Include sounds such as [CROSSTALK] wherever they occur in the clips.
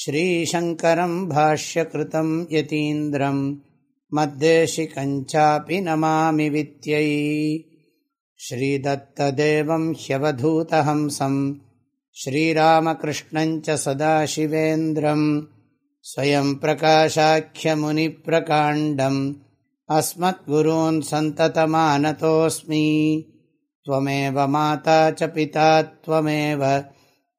श्रीशङ्करं भाष्यकृतं यतीन्द्रं मद्देशिकञ्चापि नमामि वित्यै श्रीदत्तदेवं ह्यवधूतहंसं श्रीरामकृष्णञ्च सदाशिवेन्द्रं स्वयं प्रकाशाख्यमुनिप्रकाण्डम् अस्मद्गुरून् सन्ततमानतोऽस्मि त्वमेव माता च पिता त्वमेव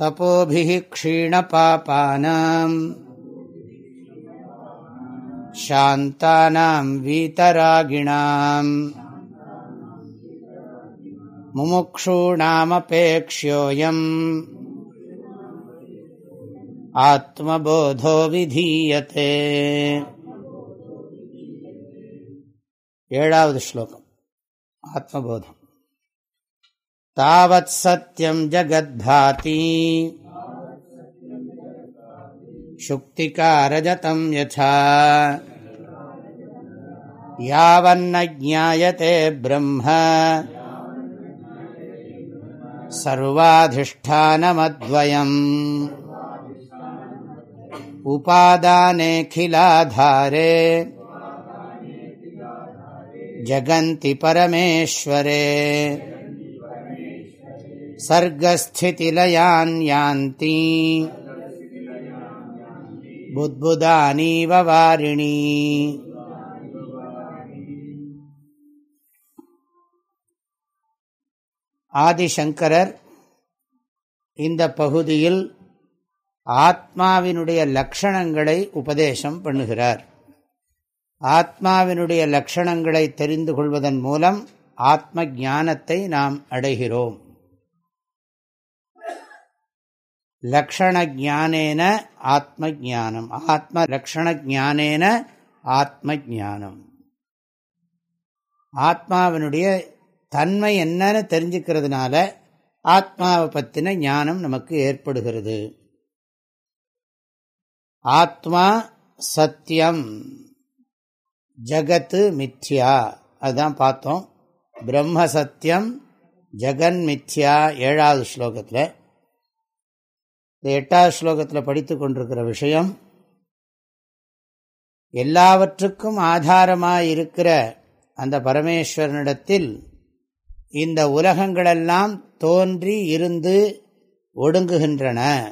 तपोभिः क्षीणपापानाम् शान्तानां वीतरागिणाम् मुमुक्षूणामपेक्ष्योऽयम् आत्मबोधो विधीयते एडावद् श्लोकम् आत्मबोधम् तावत् सत्यं जगद्भाति। शुक्तिकारजतं यथा। यावन्न ज्ञायते ब्रह्म। सर्वाधिष्ठानमद्वयम्। उपादानेऽखिलाधारे जगन्ति परमेश्वरे। सर्गस्थितिलयान् यान्ति बुद्बुदानीव वारिणी ஆதிசங்கரர் இந்த பகுதியில் ஆத்மாவினுடைய லக்ஷணங்களை உபதேசம் பண்ணுகிறார் ஆத்மாவினுடைய லட்சணங்களை தெரிந்து கொள்வதன் மூலம் ஆத்ம ஞானத்தை நாம் அடைகிறோம் லக்ஷண ஜானேன ஆத்ம ஜானம் ஆத்ம லக்ஷண ஜானேன ஆத்ம ஜானம் ஆத்மாவினுடைய தன்மை என்னன்னு தெரிஞ்சுக்கிறதுனால ஆத்மாவை பற்றின ஞானம் நமக்கு ஏற்படுகிறது. ஆத்மா சத்தியம். ஜகத்து மித்யா. அதுதான் பார்த்தோம். பிரம்ம சத்தியம் ஜெகன் மித்யா ஏழாவது ஸ்லோகத்தில். இந்த எட்டாவது ஸ்லோகத்தில் படித்து கொண்டிருக்கிற விஷயம் எல்லாவற்றுக்கும் ஆதாரமாக இருக்கிற அந்த பரமேஸ்வரனிடத்தில் இந்த உலகங்களெல்லாம் தோன்றி இருந்து ஒடுங்குகின்றன.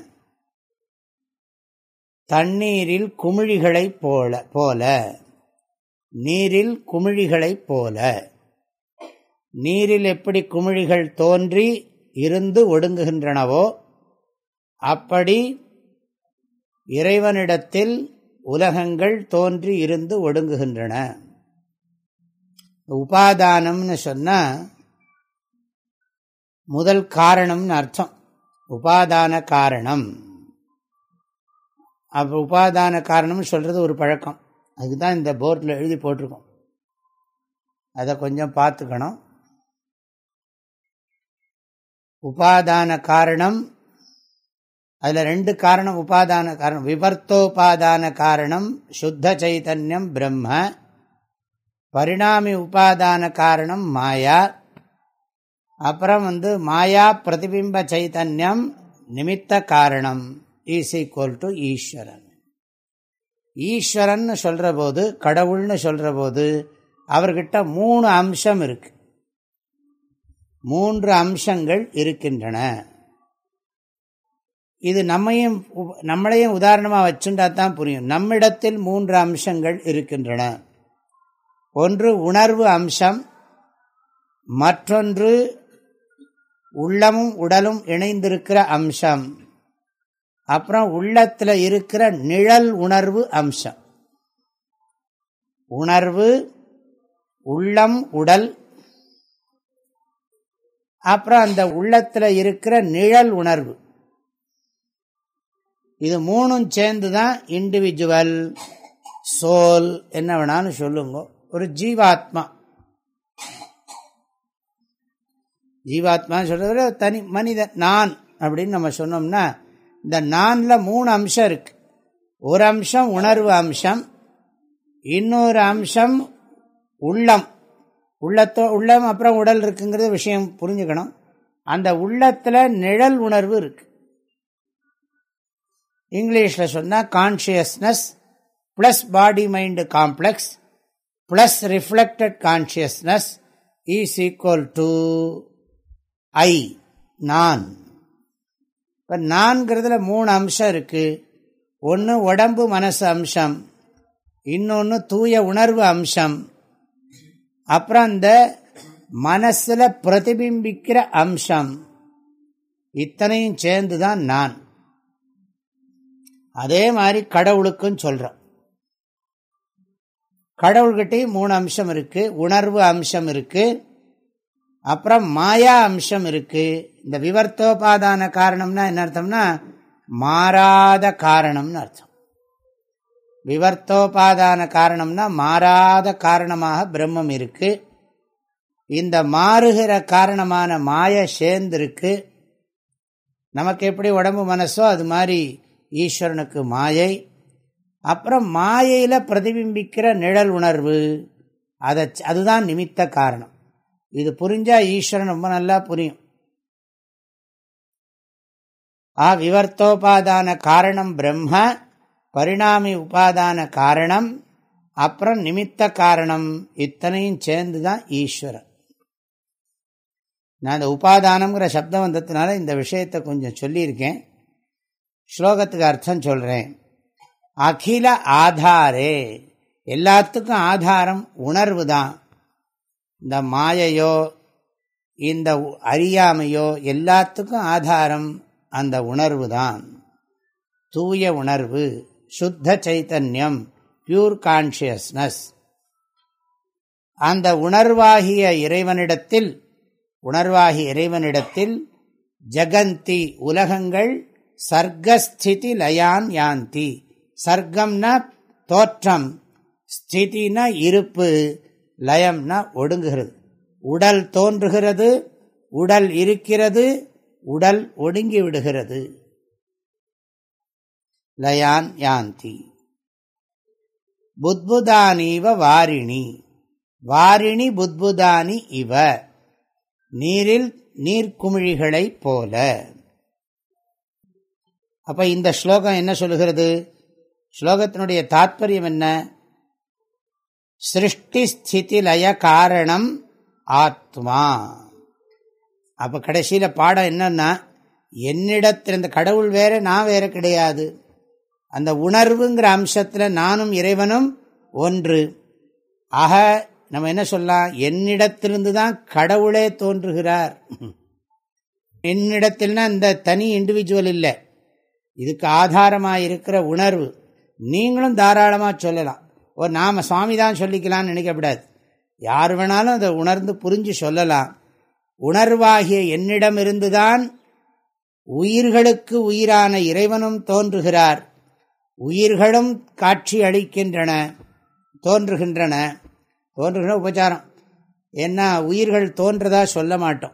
தண்ணீரில் குமிழிகளைப் போல போல. நீரில் குமிழிகளைப் போல. நீரில் எப்படி குமிழிகள் தோன்றி இருந்து ஒடுங்குகின்றனவோ அப்படி இறைவனிடத்தில் உலகங்கள் தோன்றி இருந்து ஒடுங்குகின்றன. உபாதானம்னு சொன்னால் முதல் காரணம்னு அர்த்தம். உபாதான காரணம். அப்போ உபாதான காரணம்னு சொல்கிறது ஒரு பழக்கம். அதுக்கு தான் இந்த போர்டில் எழுதி போட்டிருக்கோம். அதை கொஞ்சம் பார்த்துக்கணும். உபாதான காரணம் அதில் ரெண்டு காரணம் உபாதான காரணம். விவர்த்தோபாதான காரணம் சுத்த சைத்தன்யம் பிரம்ம. பரிணாமி உபாதான காரணம் மாயா. அப்புறம் வந்து மாயா பிரதிபிம்ப சைத்தன்யம் நிமித்த காரணம். Is equal to Eswaran. Eswaran சொல்கிற போது கடவுள்னு சொல்கிற போது அவர்கிட்ட மூணு அம்சம் இருக்கு. மூன்று அம்சங்கள் இருக்கின்றன. இது நம்மையும் நம்மளையும் உதாரணமாக வச்சுட்டா தான் புரியும். நம்மிடத்தில் மூன்று அம்சங்கள் இருக்கின்றன. ஒன்று உணர்வு அம்சம். மற்றொன்று உள்ளமும் உடலும் இணைந்திருக்கிற அம்சம். அப்புறம் உள்ளத்தில் இருக்கிற நிழல் உணர்வு அம்சம். உணர்வு உள்ளம் உடல். அப்புறம் அந்த உள்ளத்தில் இருக்கிற நிழல் உணர்வு. இது மூணும் சேர்ந்து தான் இண்டிவிஜுவல் சோல் என்ன வேணாலும் சொல்லுங்க. ஒரு ஜீவாத்மா. ஜீவாத்மா விட தனி மனிதன் நான் அப்படின்னு நம்ம சொன்னோம்னா இந்த நானில் மூணு அம்சம் இருக்கு. ஒரு அம்சம் உணர்வு அம்சம் இன்னொரு அம்சம் உள்ளம். உள்ளத்தோ உள்ளம் அப்புறம் உடல் இருக்குங்கிறது விஷயம் புரிஞ்சுக்கணும். அந்த உள்ளத்தில் நிழல் உணர்வு இருக்கு. இங்கிலீஷில் சொன்னால் consciousness plus body mind complex plus reflected consciousness is equal to I நான். இப்போ நான்கிறதுல மூணு அம்சம் இருக்குது ஒன்று உடம்பு மனசு அம்சம். இன்னொன்று தூய உணர்வு அம்சம். அப்புறம் அந்த மனசில் பிரதிபிம்பிக்கிற அம்சம். இத்தனையும் சேர்ந்து தான் நான். அதே மாதிரி கடவுளுக்கும் சொல்கிறோம் கடவுள்கிட்டையும் மூணு அம்சம் இருக்கு உணர்வு அம்சம் இருக்கு அப்புறம் மாயா அம்சம் இருக்கு. இந்த விவர்த்தோபாதான காரணம்னா என்ன அர்த்தம்னா மாறாத காரணம்னு அர்த்தம். விவர்த்தோபாதான காரணம்னா மாறாத காரணமாக பிரம்மம் இருக்கு. இந்த மாறுகிற காரணமான மாய சேர்ந்திருக்கு. நமக்கு எப்படி உடம்பு மனசோ அது மாதிரி ஈஸ்வரனுக்கு மாயை அப்புறம் மாயையில் பிரதிபிம்பிக்கிற நிழல் உணர்வு. அதை அதுதான் நிமித்த காரணம். இது புரிஞ்சால் ஈஸ்வரன் ரொம்ப நல்லா புரியும். ஆ விவர்த்தோபாதான காரணம் பிரம்ம பரிணாமி உபாதான காரணம் அப்புறம் நிமித்த காரணம். இத்தனையும் சேர்ந்து தான் ஈஸ்வரன். நான் இந்த உபாதானங்கிற சப்தம் வந்ததுனால இந்த விஷயத்தை கொஞ்சம் சொல்லியிருக்கேன். ஸ்லோகத்துக்கு அர்த்தம் சொல்கிறேன் அகில ஆதாரே. எல்லாத்துக்கும் ஆதாரம் உணர்வு தான். இந்த மாயையோ இந்த அறியாமையோ எல்லாத்துக்கும் ஆதாரம் அந்த உணர்வு தான். தூய உணர்வு சுத்த சைத்தன்யம் பியூர் கான்சியஸ்னஸ் அந்த உணர்வாகிய இறைவனிடத்தில் உணர்வாகிய இறைவனிடத்தில் ஜகந்தி உலகங்கள் சர்க்கஸ்திதி லயான் யாந்தி. சர்க்கம்னா தோற்றம் ஸ்திதினா இருப்பு லயம்னா ஒடுங்குகிறது. உடல் தோன்றுகிறது உடல் இருக்கிறது உடல் ஒடுங்கி விடுகிறது. லயான் யாந்தி. புத்புதானீவ வாரிணி. வாரிணி புத்புதானி இவ. நீரில் நீர்க்குமிழிகளைப் போல. அப்போ இந்த ஸ்லோகம் என்ன சொல்லுகிறது? ஸ்லோகத்தினுடைய தாத்பரியம் என்ன? சிருஷ்டி ஸ்திதி லய காரணம் ஆத்மா. அப்போ கடைசியில் பாடம் என்னன்னா என்னிடத்தில் இந்த கடவுள் வேற நான் வேற கிடையாது. அந்த உணர்வுங்கிற அம்சத்தில் நானும் இறைவனும் ஒன்று. ஆக நம்ம என்ன சொல்லலாம்? என்னிடத்திலிருந்து தான் கடவுளே தோன்றுகிறார். என்னிடத்தில்னா இந்த தனி இண்டிவிஜுவல் இல்லை. இதுக்கு ஆதாரமாக இருக்கிற உணர்வு நீங்களும் தாராளமாக சொல்லலாம். ஓ நாம் சுவாமி தான் சொல்லிக்கலாம்னு நினைக்கப்படாது. யார் வேணாலும் அதை உணர்ந்து புரிஞ்சு சொல்லலாம். உணர்வாகிய என்னிடமிருந்துதான் உயிர்களுக்கு உயிரான இறைவனும் தோன்றுகிறார். உயிர்களும் காட்சி அளிக்கின்றன தோன்றுகின்றன. தோன்றுகிற உபச்சாரம். ஏன்னா உயிர்கள் தோன்றதா சொல்ல மாட்டோம்.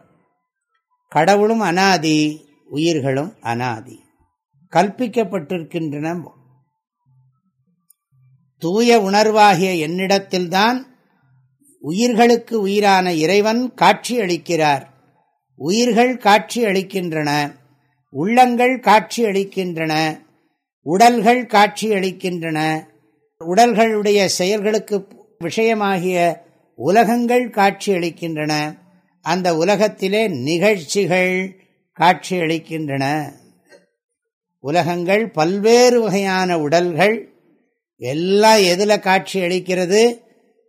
கடவுளும் அனாதி உயிர்களும் அனாதி. கற்பிக்கப்பட்டிருக்கின்றன. தூய உணர்வாகிய என்னிடத்தில்தான் உயிர்களுக்கு உயிரான இறைவன் காட்சி அளிக்கிறார் உயிர்கள் காட்சி அளிக்கின்றன உள்ளங்கள் காட்சி அளிக்கின்றன உடல்கள் காட்சி அளிக்கின்றன உடல்களுடைய செயல்களுக்கு விஷயமாகிய உலகங்கள் காட்சி அளிக்கின்றன அந்த உலகத்திலே நிகழ்ச்சிகள் காட்சியளிக்கின்றன. உலகங்கள் பல்வேறு வகையான உடல்கள் எல்லாம் எதில் காட்சி அளிக்கிறது?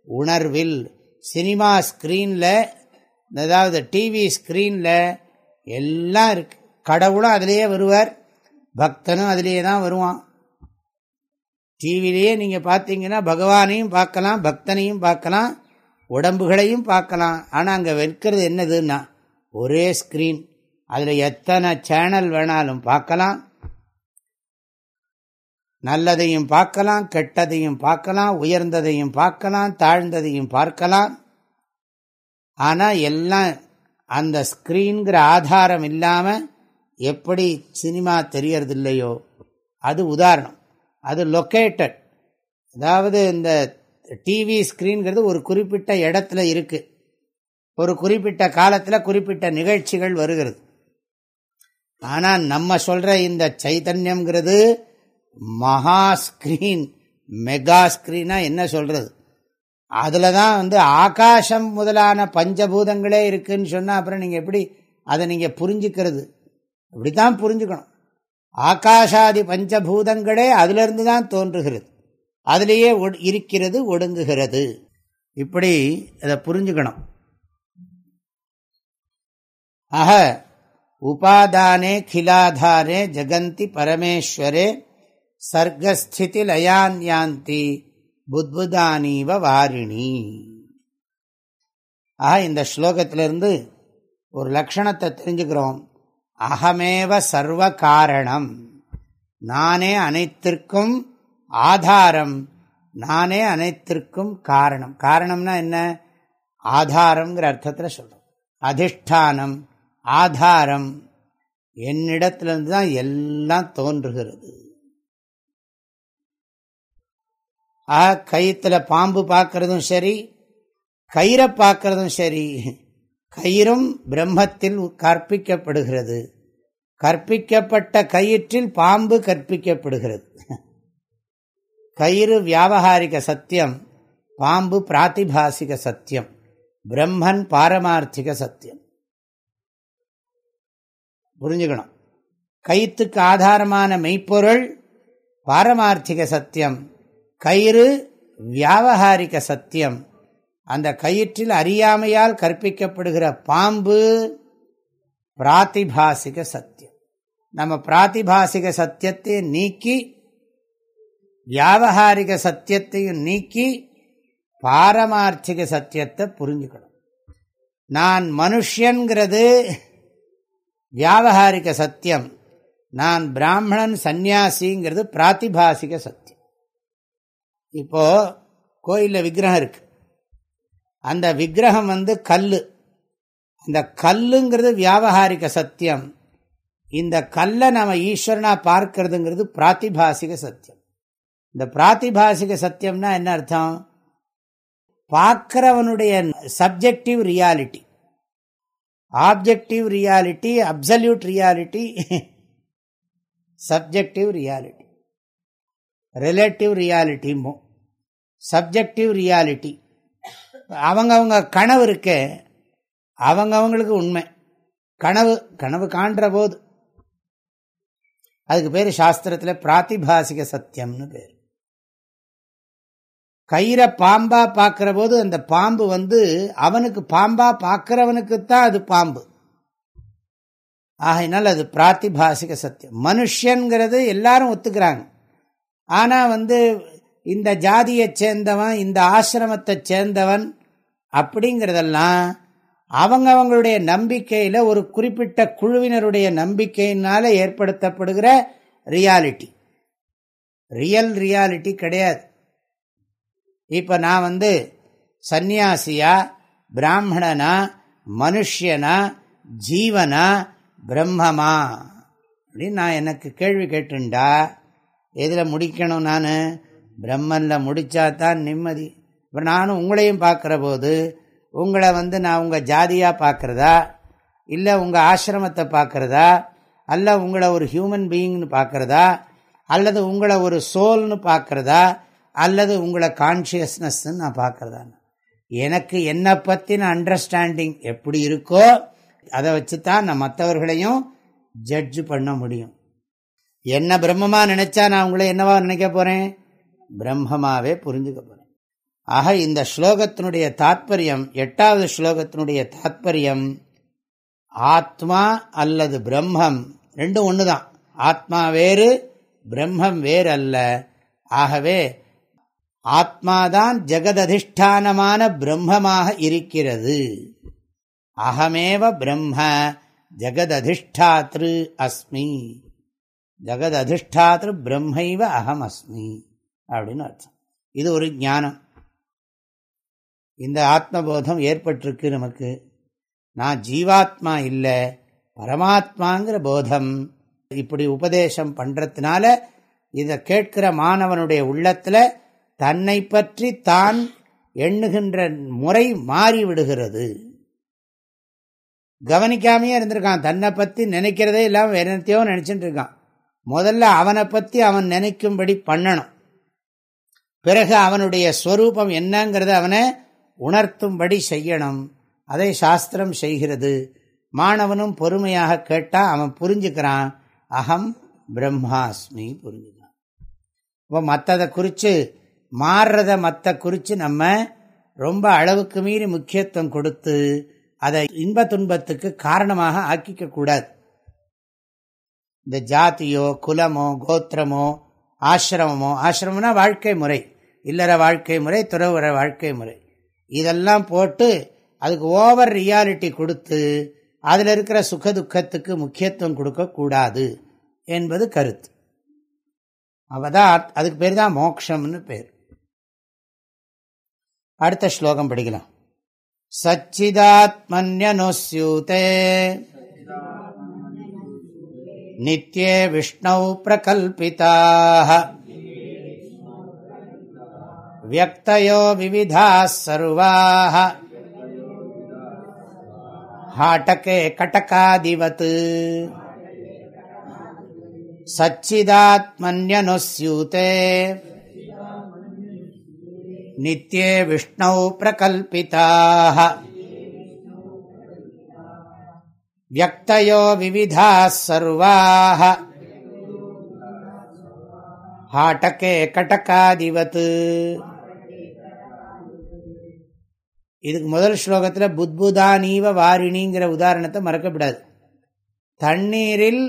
உணர்வில். சினிமா ஸ்க்ரீனில் அதாவது டிவி ஸ்க்ரீனில் எல்லாம் இருக்கு. கடவுளும் அதிலேயே வருவார் பக்தனும் அதிலேயே தான் வருவான். டிவிலேயே நீங்கள் பார்த்தீங்கன்னா பகவானையும் பார்க்கலாம் பக்தனையும் பார்க்கலாம் உடம்புகளையும் பார்க்கலாம். ஆனால் அங்கே வைக்கிறது என்னதுன்னா ஒரே ஸ்க்ரீன் அதில் எத்தனை சேனல் வேணாலும் பார்க்கலாம். நல்லதையும் பார்க்கலாம் கெட்டதையும் பார்க்கலாம் உயர்ந்ததையும் பார்க்கலாம் தாழ்ந்ததையும் பார்க்கலாம். ஆனால் எல்லாம் அந்த ஸ்க்ரீன்கிற ஆதாரம் இல்லாமல் எப்படி சினிமா தெரியறதில்லையோ? அது உதாரணம். அது லொக்கேட்டட் அதாவது இந்த டிவி ஸ்க்ரீன்கிறது ஒரு குறிப்பிட்ட இடத்துல இருக்குது ஒரு குறிப்பிட்ட காலத்தில் குறிப்பிட்ட நிகழ்ச்சிகள் வருகிறது. ஆனால் நம்ம சொல்கிற இந்த சைத்தன்யம்ங்கிறது மகா ஸ்கிரீன் மெகா ஸ்கிரீனா என்ன சொல்றது? அதில் தான் வந்து ஆகாசம் முதலான பஞ்சபூதங்களே இருக்குன்னு சொன்னால் அப்புறம் நீங்கள் எப்படி அதை நீங்கள் புரிஞ்சுக்கிறது? இப்படித்தான் புரிஞ்சுக்கணும். ஆகாஷாதி பஞ்சபூதங்களே அதிலிருந்து தான் தோன்றுகிறது. அதிலேயே இருக்கிறது ஒடுங்குகிறது. இப்படி அதை புரிஞ்சுக்கணும். ஆக உபாதானே கிலாதாரே ஜெகந்தி பரமேஸ்வரே சர்க்கஸ்திதி லயான்யாந்தி புத்புதானீவ வாரிணி. ஆக இந்த ஸ்லோகத்திலிருந்து ஒரு லக்ஷணத்தை தெரிஞ்சுக்கிறோம். அகமேவ சர்வ காரணம் நானே அனைத்திற்கும் ஆதாரம். நானே அனைத்திற்கும் காரணம். காரணம்னா என்ன? ஆதாரம்ங்கிற அர்த்தத்தில் சொல்கிறோம் அதிஷ்டானம் ஆதாரம். என்னிடத்திலிருந்து தான் எல்லாம் தோன்றுகிறது. ஆ கயிற்றுல பாம்பு பார்க்கறதும் சரி கயிறை பார்க்கறதும் சரி கயிறும் பிரம்மத்தில் கற்பிக்கப்படுகிறது. கற்பிக்கப்பட்ட கயிற்றில் பாம்பு கற்பிக்கப்படுகிறது. கயிறு வியாபகாரிக சத்தியம் பாம்பு பிராத்திபாசிக சத்தியம் பிரம்மன் பாரமார்த்திக சத்தியம். புரிஞ்சுக்கணும். கயிற்றுக்கு ஆதாரமான மெய்ப்பொருள் பாரமார்த்திக சத்தியம். கயிறு வியாபகாரிக சத்தியம். அந்த கயிற்றில் அறியாமையால் கற்பிக்கப்படுகிற பாம்பு பிராத்திபாசிக சத்தியம். நம்ம பிராத்திபாசிக சத்தியத்தை நீக்கி வியாபகாரிக சத்தியத்தையும் நீக்கி பாரமார்த்திக சத்தியத்தை புரிஞ்சுக்கணும். நான் மனுஷங்கிறது வியாபகாரிக சத்தியம். நான் பிராமணன் சந்நியாசிங்கிறது பிராத்திபாசிக சத்தியம். இப்போ கோயிலில் விக்கிரகம் இருக்கு. அந்த விக்கிரகம் வந்து கல் அந்த கல்லுங்கிறது வியாபகாரிக சத்தியம். இந்த கல்லை நம்ம ஈஸ்வரனா பார்க்கறதுங்கிறது பிராத்திபாசிக சத்தியம். இந்த பிராத்திபாசிக சத்தியம்னா என்ன அர்த்தம்? பார்க்கிறவனுடைய subjective reality objective reality absolute reality subjective reality relative ரியாலிட்டியும் subjective reality. அவங்கவுங்க கனவு இருக்கே அவங்கவுங்களுக்கு உண்மை. கனவு கனவு காண்ற போது. அதுக்கு பேர் சாஸ்திரத்தில் பிராத்திபாசிக சத்தியம்னு பேர். கயிறை பாம்பா பார்க்குற போது அந்த பாம்பு வந்து அவனுக்கு பாம்பா பார்க்குறவனுக்குத்தான் அது பாம்பு. ஆகையினால் அது பிராத்திபாசிக சத்தியம். மனுஷங்கிறது எல்லாரும் ஒத்துக்கிறாங்க. ஆனால் வந்து இந்த ஜாதியை சேர்ந்தவன் இந்த ஆசிரமத்தைச் சேர்ந்தவன் அப்படிங்கிறதெல்லாம் அவங்க அவங்களுடைய நம்பிக்கையில் ஒரு குறிப்பிட்ட குழுவினருடைய நம்பிக்கையினால ஏற்படுத்தப்படுகிற ரியாலிட்டி. ரியல் ரியாலிட்டி கிடையாது. இப்போ நான் வந்து சந்நியாசியா பிராமணனா மனுஷனா ஜீவனா பிரம்மமா அப்படின்னு நான் எனக்கு கேள்வி கேட்டுண்டா எதில் முடிக்கணும் நான்? பிரம்மனில் முடித்தா தான் நிம்மதி. இப்போ நானும் உங்களையும் பார்க்குற போது உங்களை வந்து நான் உங்கள் ஜாதியாக பார்க்குறதா? இல்லை உங்கள் ஆசிரமத்தை பார்க்குறதா? அல்ல உங்களை ஒரு ஹியூமன் பீயிங்னு பார்க்குறதா? அல்லது உங்களை ஒரு சோல்னு பார்க்குறதா? அல்லது உங்களை கான்ஷியஸ்னஸ்ன்னு நான் பார்க்குறதா எனக்கு என்னை பற்றின அண்டர்ஸ்டாண்டிங் எப்படி இருக்கோ அதை வச்சு தான் நான் மற்றவர்களையும் ஜட்ஜ் பண்ண முடியும். என்ன பிரம்மமாக நினச்சா நான் உங்களை என்னவா நினைக்க போகிறேன் பிரம்மமாவே புரிஞ்சுக்க போகிறேன் ஆக இந்த ஸ்லோகத்தினுடைய தாத்பரியம் எட்டாவது ஸ்லோகத்தினுடைய தாத்பரியம் ஆத்மா அல்லது பிரம்மம் ரெண்டும் தான் ஆத்மா வேறு பிரம்மம் வேறு அல்ல ஆகவே ஆத்மாதான் ஜெகததிஷ்டானமான பிரம்மமாக இருக்கிறது. அகமேவ பிரம்ம ஜெகததிஷ்டாத்ரு அஸ்மி. ஜெகததிஷ்டாத்ரு பிரம்மைவ அகம் அஸ்மி அப்படின்னு அர்த்தம். இது ஒரு ஞானம். இந்த ஆத்மபோதம் ஏற்பட்டிருக்கு நமக்கு. நான் ஜீவாத்மா இல்லை பரமாத்மாங்கிற போதம். இப்படி உபதேசம் பண்ணுறதுனால இதை கேட்கிற மாணவனுடைய உள்ளத்தில் தன்னை பற்றி தான் எண்ணுகின்ற முறை மாறிவிடுகிறது. கவனிக்காமையே இருந்திருக்கான். தன்னை பற்றி நினைக்கிறதே இல்லாமல் என்னத்தையோ நினைச்சுட்டு இருக்கான். முதல்ல அவனை பற்றி அவன் நினைக்கும்படி பண்ணணும். பிறகு அவனுடைய ஸ்வரூபம் என்னங்கிறத அவனை உணர்த்தும்படி செய்யணும். அதை சாஸ்திரம் செய்கிறது. மாணவனும் பொறுமையாக கேட்டால் அவன் புரிஞ்சுக்கிறான். அகம் பிரம்மாஸ்மி புரிஞ்சுக்கிறான். இப்போ மற்றதை குறித்து மாறுறத மற்ற குறித்து நம்ம ரொம்ப அளவுக்கு மீறி முக்கியத்துவம் கொடுத்து அதை இன்ப துன்பத்துக்கு காரணமாக ஆக்கிக்க கூடாது. இந்த ஜாத்தியோ குலமோ கோத்திரமோ ஆசிரமமோ? ஆசிரமம்னா வாழ்க்கை முறை. இல்லற வாழ்க்கை முறை துறவுற வாழ்க்கை முறை. இதெல்லாம் போட்டு அதுக்கு ஓவர் ரியாலிட்டி கொடுத்து அதில் இருக்கிற சுக துக்கத்துக்கு முக்கியத்துவம் கொடுக்கக்கூடாது என்பது கருத்து. அவதான் அதுக்கு பேர் தான் மோக்ஷம்னு பேர். அடுத்த ஸ்லோகம் படிக்கலாம். சச்சிதாத்மன்யனுஸ்யூதே. नित्ये विष्णौ प्रकल्पिताः व्यक्तयो विविधाः सर्वाः हाटके कटकादिवत् सच्चिदात्मन्यनुस्यूते नित्ये विष्णौ प्रकल्पिताः व्यक्तयो विविधाः सर्वाः हाटके कटकादिवत् இதுக்கு முதல் ஸ்லோகத்தில் புத்புதானீவ வாரிணிங்கிற உதாரணத்தை மறக்கப்படாது தண்ணீரில்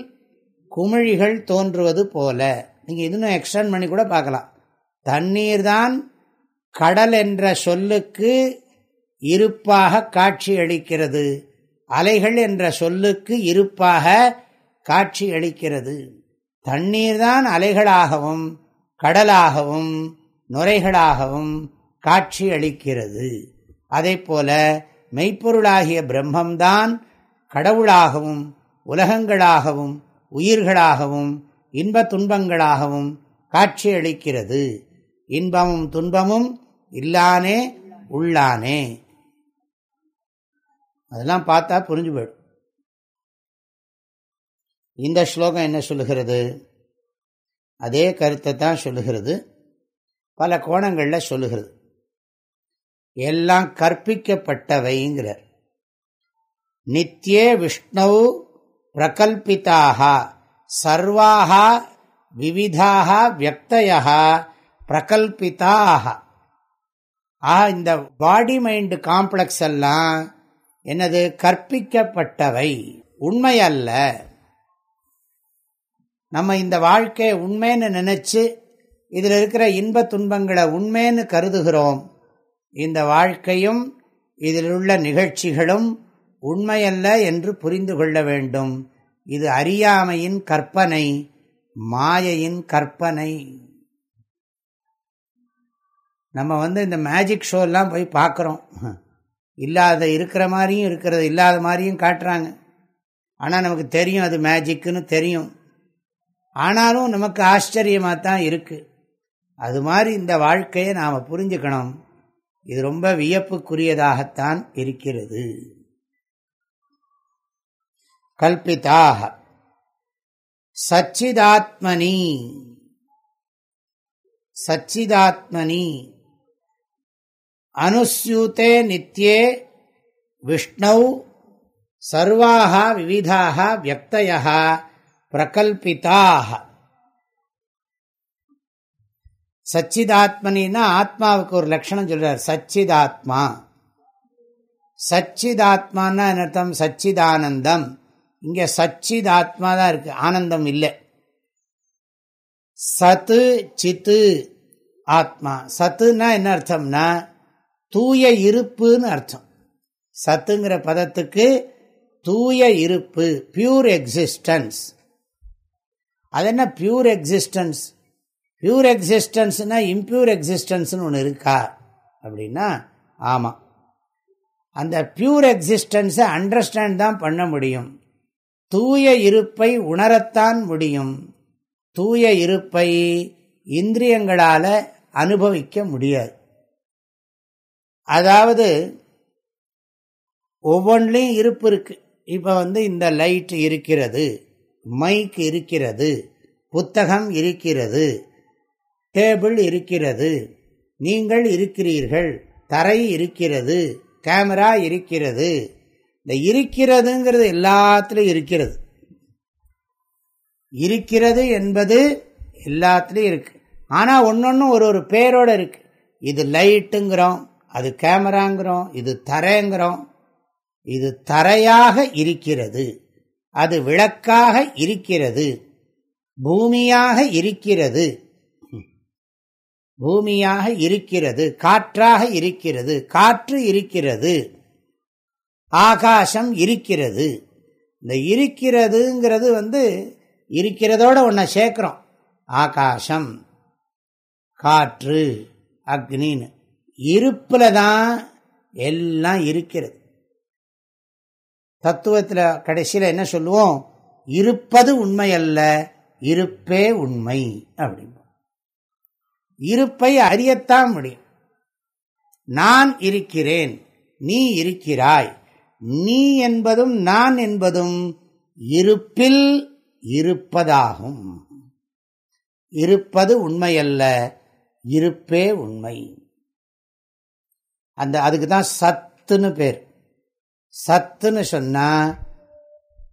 குமிழிகள் தோன்றுவது போல நீங்கள் இன்னும் எக்ஸ்டெண்ட் பண்ணி கூட பார்க்கலாம் தண்ணீர் தான் கடல் என்ற சொல்லுக்கு இருப்பாக காட்சி அளிக்கிறது அலைகள் என்ற சொல்லுக்கு இருப்பாக காட்சி அளிக்கிறது. தண்ணீர் தான் அலைகளாகவும் கடலாகவும் நுரைகளாகவும் காட்சி அளிக்கிறது. அதே போல மெய்ப்பொருளாகிய பிரம்மம்தான் கடவுளாகவும் உலகங்களாகவும் உயிர்களாகவும் இன்ப துன்பங்களாகவும் காட்சி அளிக்கிறது. இன்பமும் துன்பமும் இல்லானே உள்ளானே. அதெல்லாம் பார்த்தா புரிஞ்சு போயிடும். இந்த ஸ்லோகம் என்ன சொல்லுகிறது? அதே கருத்தை தான் சொல்லுகிறது. பல கோணங்களில் சொல்லுகிறது. எல்லாம் கற்பிக்கப்பட்டவைங்கிறார். நித்தியே விஷ்ணு பிரகல்பிதாக சர்வாக விவிதாக வியக்தயா பிரகல்பிதாக ஆக இந்த பாடி மைண்ட் காம்ப்ளெக்ஸ் எல்லாம் என்னது? கற்பிக்கப்பட்டவை. உண்மை அல்ல நம்ம இந்த வாழ்க்கையை உண்மைன்னு நினைச்சு இதில் இருக்கிற இன்ப துன்பங்களை உண்மைன்னு கருதுகிறோம். இந்த வாழ்க்கையும் இதில் உள்ள நிகழ்ச்சிகளும் உண்மையல்ல என்று புரிந்து கொள்ள வேண்டும். இது அறியாமையின் கற்பனை மாயையின் கற்பனை. நம்ம வந்து இந்த மேஜிக் ஷோலாம் போய் பார்க்குறோம். இல்லாத இருக்கிற மாதிரியும் இருக்கிறது இல்லாத மாதிரியும் காட்டுறாங்க. ஆனால் நமக்கு தெரியும் அது மேஜிக்குன்னு தெரியும். ஆனாலும் நமக்கு ஆச்சரியமாக தான் இருக்குது அது மாதிரி இந்த வாழ்க்கையை நாம் புரிஞ்சுக்கணும். இது ரொம்ப வியப்புக்குரியதாகத்தான் இருக்கிறது. கல்பிதாக சச்சிதாத்மனி. சச்சிதாத்மனி. அனுசியூத்தே நித்யே விஷ்ணௌ சர்வாக விவிதாக வியக்தய பிரகல்பிதாக சச்சிதாத்மனா ஆத்மாவுக்கு ஒரு லட்சணம் சொல்றார். சச்சிதாத்மா. சச்சிதாத்மான்னா அர்த்தம்? சச்சிதானந்தம். இங்க சச்சிதாத்மா தான் இருக்கு. ஆனந்தம் இல்லை. சத்து சித்து ஆத்மா. சத்துன்னா என்ன அர்த்தம்னா தூய இருப்புன்னு அர்த்தம். சத்துங்கிற பதத்துக்கு தூய இருப்பு பியூர் எக்ஸிஸ்டன்ஸ் அது என்ன பியூர் எக்ஸிஸ்டன்ஸ் பியூர் எக்ஸிஸ்டன்ஸ்னால் இம்பியூர் எக்ஸிஸ்டன்ஸ்னு ஒன்று இருக்கா? அப்படின்னா ஆமாம் அந்த பியூர் எக்ஸிஸ்டன்ஸை அண்டர்ஸ்டாண்ட் தான் பண்ண முடியும். தூய இருப்பை உணரத்தான் முடியும். தூய இருப்பை இந்திரியங்களால் அனுபவிக்க முடியாது. அதாவது ஒவ்வொன்றிலையும் இருப்பு இருக்கு. இப்போ வந்து இந்த லைட் இருக்கிறது மைக் இருக்கிறது புத்தகம் இருக்கிறது டேபிள் இருக்கிறது நீங்கள் இருக்கிறீர்கள் தரை இருக்கிறது கேமரா இருக்கிறது இந்த இருக்கிறதுங்கிறது எல்லாத்துலேயும் இருக்கிறது. இருக்கிறது என்பது எல்லாத்துலேயும் இருக்கு. ஆனால் ஒன்று ஒரு ஒரு பேரோட இருக்குது இது லைட்டுங்கிறோம் அது கேமராங்கிறோம் இது தரைங்கிறோம். இது தரையாக இருக்கிறது. அது விளக்காக இருக்கிறது. பூமியாக இருக்கிறது. பூமியாக இருக்கிறது. காற்றாக இருக்கிறது. காற்று இருக்கிறது. ஆகாசம் இருக்கிறது. இந்த இருக்கிறதுங்கிறது வந்து இருக்கிறதோட ஒன்றை சேர்க்குறோம். ஆகாசம் காற்று அக்னின்னு. இருப்பில் தான் எல்லாம் இருக்கிறது. தத்துவத்தில் கடைசியில் என்ன சொல்லுவோம்? இருப்பது உண்மை அல்ல இருப்பே உண்மை அப்படிம்போம். இருப்பை அறியத்தான் முடியும். நான் இருக்கிறேன் நீ இருக்கிறாய். நீ என்பதும் நான் என்பதும் இருப்பில் இருப்பதாகும். இருப்பது உண்மையல்ல இருப்பே உண்மை. அந்த அதுக்கு தான் சத்துன்னு பேர். சத்துன்னு சொன்னா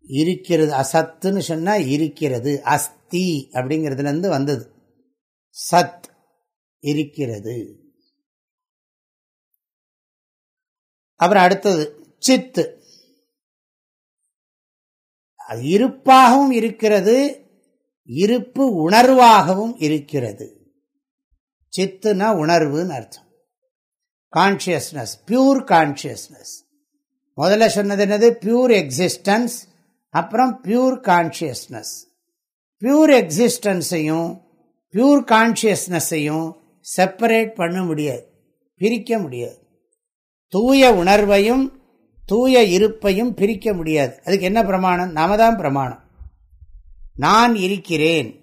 இருக்கிறது அசத்துன்னு சொன்னா இருக்கிறது அஸ்தி அப்படிங்கிறதுலேருந்து வந்தது. சத் இருக்கிறது. அப்புறம் அடுத்தது சித்து. அது இருப்பாகவும் இருக்கிறது இருப்பு உணர்வாகவும் இருக்கிறது. சித்துனா உணர்வுன்னு அர்த்தம். கான்சியஸ்னஸ் பியூர் கான்சியஸ்னஸ் முதல்ல சொன்னது என்னது? பியூர் எக்ஸிஸ்டன்ஸ் அப்புறம் பியூர் கான்சியஸ்னஸ் பியூர் எக்ஸிஸ்டன்ஸையும் பியூர் கான்சியஸ்னஸையும் செப்பரேட் பண்ண முடியாது பிரிக்க முடியாது. தூய உணர்வையும் தூய இருப்பையும் பிரிக்க முடியாது. அதுக்கு என்ன பிரமாணம்? நாம தான் பிரமாணம். நான் இருக்கிறேன்.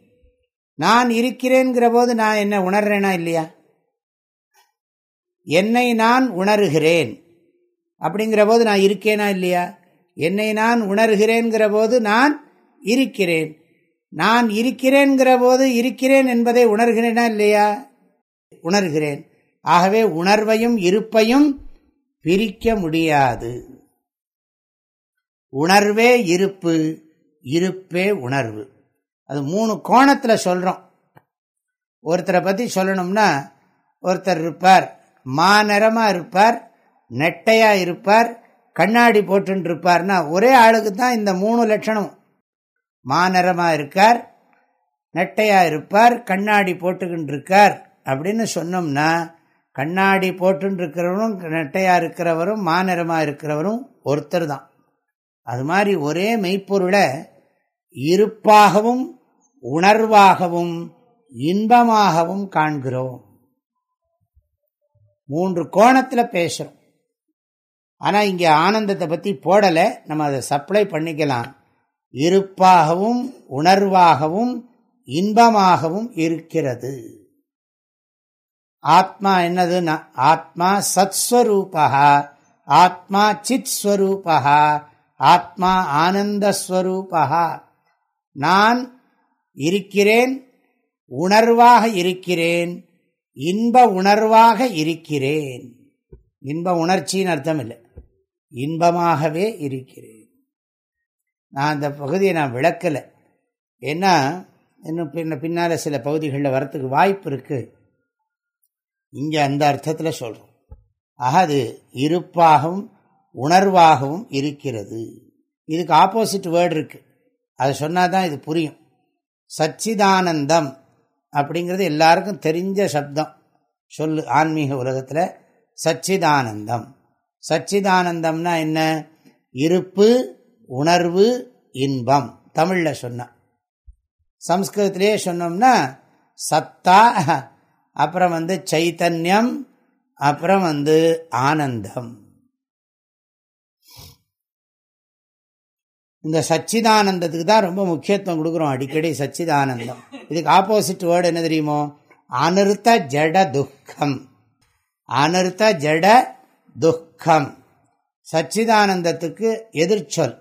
நான் இருக்கிறேங்கிற போது நான் என்ன உணர்றேனா இல்லையா? என்னை நான் உணர்கிறேன். அப்படிங்கிற போது நான் இருக்கேனா இல்லையா? என்னை நான் உணர்கிறேன்கிற போது நான் இருக்கிறேன். நான் இருக்கிறேன்கிற போது இருக்கிறேன் என்பதை உணர்கிறேனா இல்லையா? உணர்கிறேன். ஆகவே உணர்வையும் இருப்பையும் பிரிக்க முடியாது. உணர்வே இருப்பு இருப்பே உணர்வு. அது மூணு கோணத்தில் சொல்கிறோம் ஒருத்தரை பற்றி சொல்லணும்னா ஒருத்தர் இருப்பார். மாநரமாக இருப்பார் நெட்டையாக இருப்பார் கண்ணாடி போட்டுன்னு இருப்பார்னா ஒரே ஆளுக்கு தான் இந்த மூணு லட்சணம். மாநரமாக இருக்கார் நெட்டையாக இருப்பார் கண்ணாடி போட்டுக்கின்னு இருக்கார் அப்படின்னு சொன்னோம்னா கண்ணாடி போட்டுன்னு இருக்கிறவரும் நெட்டையாக இருக்கிறவரும் மாநிறமாக இருக்கிறவரும் ஒருத்தர் தான். அது மாதிரி ஒரே மெய்ப்பொருளை இருப்பாகவும் உணர்வாகவும் இன்பமாகவும் காண்கிறோம். மூன்று கோணத்தில் பேசுகிறோம் ஆனால் இங்கே ஆனந்தத்தை பற்றி போடலை. நம்ம அதை சப்ளை பண்ணிக்கலாம். இருப்பாகவும் உணர்வாகவும் இன்பமாகவும் இருக்கிறது. ஆத்மா என்னதுன்னா ஆத்மா சத்ஸ்வரூபா ஆத்மா சித் ஸ்வரூபா ஆத்மா ஆனந்தஸ்வரூபா நான் இருக்கிறேன் உணர்வாக இருக்கிறேன் இன்ப உணர்வாக இருக்கிறேன். இன்ப உணர்ச்சின்னு அர்த்தம் இல்லை. இன்பமாகவே இருக்கிறேன். நான் அந்த பகுதியை நான் விளக்கலை. ஏன்னா இன்னும் பின்ன பின்னால் சில பகுதிகளில் வரத்துக்கு வாய்ப்பு இருக்குது இங்கே அந்த அர்த்தத்தில் சொல்கிறோம் ஆக அது இருப்பாகவும் உணர்வாகவும் இருக்கிறது. இதுக்கு ஆப்போசிட் வேர்டு இருக்குது அதை சொன்னால் தான் இது புரியும். சச்சிதானந்தம். அப்படிங்கிறது எல்லாருக்கும் தெரிஞ்ச சப்தம். சொல்லு ஆன்மீக உலகத்தில் சச்சிதானந்தம். சச்சிதானந்தம்னா என்ன? இருப்பு உணர்வு இன்பம். தமிழில் சொன்ன. சம்ஸ்கிருதத்திலே சொன்னோம்னா சத்தா அப்புறம் வந்து சைத்தன்யம் அப்புறம் வந்து ஆனந்தம். இந்த சச்சிதானந்தத்துக்கு தான் ரொம்ப முக்கியத்துவம் கொடுக்குறோம் அடிக்கடி சச்சிதானந்தம். இதுக்கு ஆப்போசிட் வேர்டு என்ன தெரியுமோ? அனிருத்த ஜட துக்கம். அனிருத்த ஜட துக்கம். சச்சிதானந்தத்துக்கு எதிர்ச்சொல்.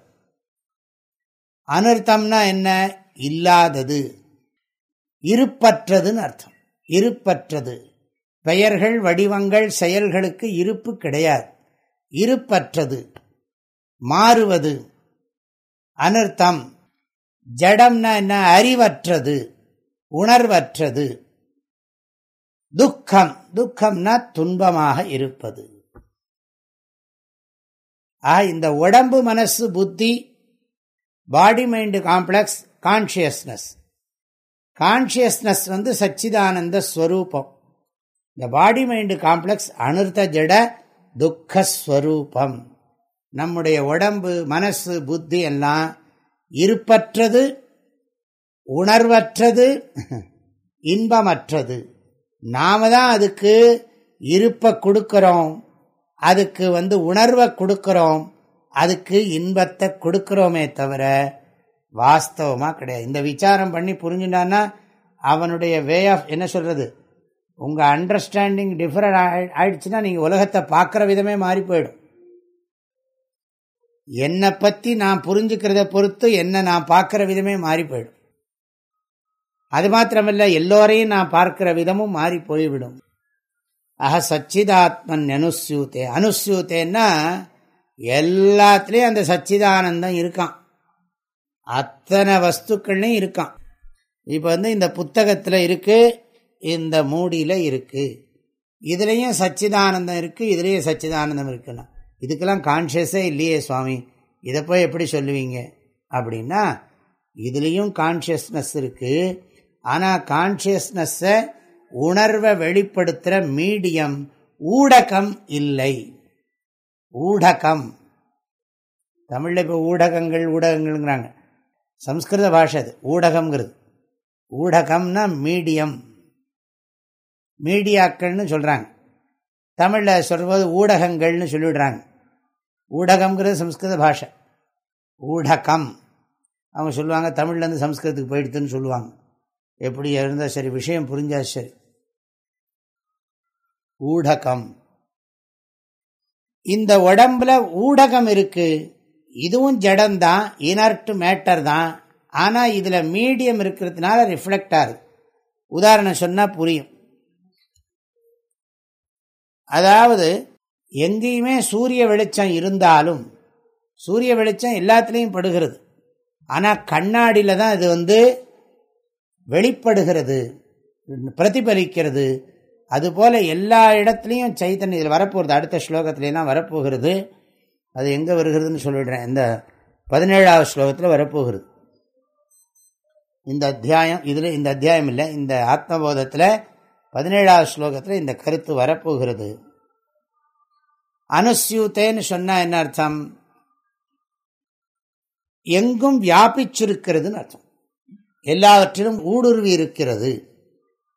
அனிருத்தம்னா என்ன? இல்லாதது. இருப்பற்றதுன்னு அர்த்தம். இருப்பற்றது. பெயர்கள் வடிவங்கள் செயல்களுக்கு இருப்பு கிடையாது. இருப்பற்றது. மாறுவது. அனர்த்தம். ஜடம்னா என்ன? அறிவற்றது உணர்வற்றது. துக்கம். துக்கம்னா துன்பமாக இருப்பது. ஆ இந்த உடம்பு மனசு புத்தி body mind complex consciousness consciousness வந்து சச்சிதானந்த ஸ்வரூபம். இந்த பாடி மைண்டு காம்ப்ளெக்ஸ் அனுர்த்த ஜட துக்கஸ்வரூபம் நம்முடைய உடம்பு மனசு புத்தி எல்லாம் இருப்பற்றது உணர்வற்றது இன்பமற்றது. நாம தான் அதுக்கு இருப்பை கொடுக்கிறோம் அதுக்கு வந்து உணர்வை கொடுக்கிறோம் அதுக்கு இன்பத்தை கொடுக்கிறோமே தவிர வாஸ்தவமாக கிடையாது. இந்த விசாரம் பண்ணி புரிஞ்சுட்டான்னா அவனுடைய வே ஆஃப் என்ன சொல்கிறது உங்கள் அண்டர்ஸ்டாண்டிங் டிஃப்ரெண்ட் ஆயிடுச்சுன்னா நீங்கள் உலகத்தை பார்க்குற விதமே மாறி போயிடும். என்னை பற்றி நான் புரிஞ்சுக்கிறத பொறுத்து என்னை நான் பார்க்குற விதமே மாறி போயிடும். அது மாத்திரமல்ல எல்லோரையும் நான் பார்க்கிற விதமும் மாறி போய்விடும். அஹ சச்சிதாத்மன் அனுசியூத்தே அனுசியூத்தேன்னா எல்லாத்துலேயும் அந்த சச்சிதானந்தம் இருக்கான். அத்தனை வஸ்துக்கள்லையும் இருக்கான். இப்போ வந்து இந்த புத்தகத்தில் இருக்குது இந்த மூடியில் இருக்குது இதுலேயும் சச்சிதானந்தம் இருக்குது இதுலேயும் சச்சிதானந்தம் இருக்குன்னா. இதுக்கெல்லாம் கான்ஷியஸே இல்லையே சுவாமி. இதை போய் எப்படி சொல்லுவீங்க? அப்படின்னா இதுலேயும் கான்ஷியஸ்னஸ் இருக்குது ஆனால் கான்ஷியஸ்னஸ்ஸை உணர்வை வெளிப்படுத்துகிற மீடியம் ஊடகம் இல்லை. ஊடகம். தமிழில் இப்போ ஊடகங்கள் ஊடகங்கள்ங்கிறாங்க. சம்ஸ்கிருத பாஷை அது. ஊடகம்ங்கிறது. ஊடகம்னா மீடியம். மீடியாக்கள்னு சொல்கிறாங்க தமிழில் சொல்வது ஊடகங்கள்னு சொல்லிவிடுறாங்க. ஊடகம்ங்கிறது சம்ஸ்கிருத பாஷை. ஊடகம். அவங்க சொல்லுவாங்க தமிழ்லேருந்து சம்ஸ்கிருதத்துக்கு போயிடுதுன்னு சொல்லுவாங்க. எப்படி இருந்தால் சரி விஷயம் புரிஞ்சா சரி. ஊடகம். இந்த உடம்புல ஊடகம் இருக்கு. இதுவும் ஜடம்தான் இனர்ட் மேட்டர் தான். ஆனால் இதில் மீடியம் இருக்கிறதுனால ரிஃப்ளெக்ட் ஆகுது. உதாரணம் சொன்னால் புரியும். அதாவது எங்கேயுமே சூரிய வெளிச்சம் இருந்தாலும் சூரிய வெளிச்சம் எல்லாத்துலேயும் படுகிறது. ஆனால் கண்ணாடியில் தான் இது வந்து வெளிப்படுகிறது பிரதிபலிக்கிறது. அதுபோல் எல்லா இடத்துலையும் சைத்தன்யம் இதில் வரப்போகிறது. அடுத்த ஸ்லோகத்துலாம் வரப்போகிறது. அது எங்கே வருகிறதுன்னு சொல்லிடுறேன். இந்த பதினேழாவது ஸ்லோகத்தில் வரப்போகிறது. இந்த அத்தியாயம் இதில் இந்த அத்தியாயம் இல்லை. இந்த ஆத்மபோதத்தில் பதினேழாவது ஸ்லோகத்தில் இந்த கருத்து வரப்போகிறது. அனுசியூத்தேன்னு சொன்னா என்ன அர்த்தம்? எங்கும் வியாபிச்சிருக்கிறதுன்னு அர்த்தம். எல்லாவற்றிலும் ஊடுருவி இருக்கிறது.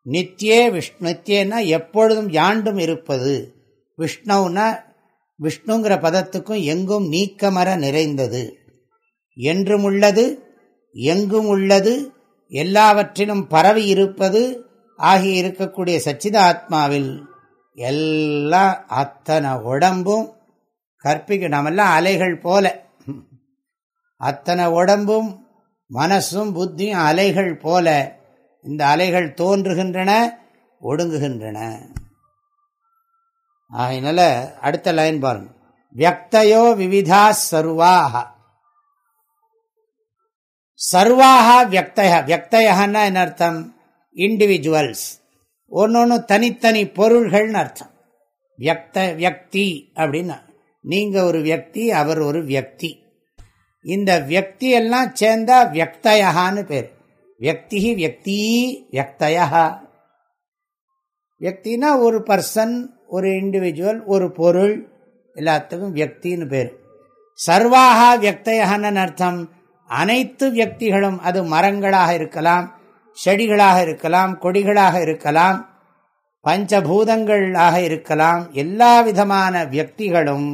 நித்தியே விஷ்ணு நித்தியன்னா எப்பொழுதும் யாண்டும் இருப்பது. விஷ்ணுன்னா விஷ்ணுங்கிற பதத்துக்கும் எங்கும் நீக்கமர நிறைந்தது. என்றும் உள்ளது எங்கும் உள்ளது எல்லாவற்றிலும் பரவி இருப்பது ஆகி இருக்கக்கூடிய சச்சிதாத்மாவில். எல்லாம் அத்தனை உடம்பும் கற்பிக்க நம்மெல்லாம் அலைகள் போல. அத்தனை உடம்பும் மனசும் புத்தியும் அலைகள் போல இந்த அலைகள் தோன்றுகின்றன ஒடுங்குகின்றன. அதனால அடுத்த லைன் பாருங்க. வியக்தையோ விவிதா சர்வாக சர்வாக வியக்தயா வியக்தயான்னா என்ன அர்த்தம்? இண்டிவிஜுவல்ஸ் ஒன்று தனித்தனி பொருள்கள்னு அர்த்தம். வியக்த வியக்தி அப்படின்னா நீங்க ஒரு வியக்தி அவர் ஒரு வியக்தி. இந்த வியக்தி எல்லாம் சேர்ந்தா வியக்தயான்னு பேர். வியக்தி வியக்தி வியக்தயா. வியக்தினா ஒரு பர்சன் ஒரு இண்டிவிஜுவல் ஒரு பொருள் எல்லாத்துக்கும் வியக்தின்னு பேர். சர்வாகா வியக்தயான்னு அர்த்தம். அனைத்து வியக்திகளும் அது மரங்களாக இருக்கலாம். செடிகளாக இருக்கலாம் கொடிகளாக இருக்கலாம் பஞ்சபூதங்களாக இருக்கலாம் எல்லா விதமான வியக்திகளும்.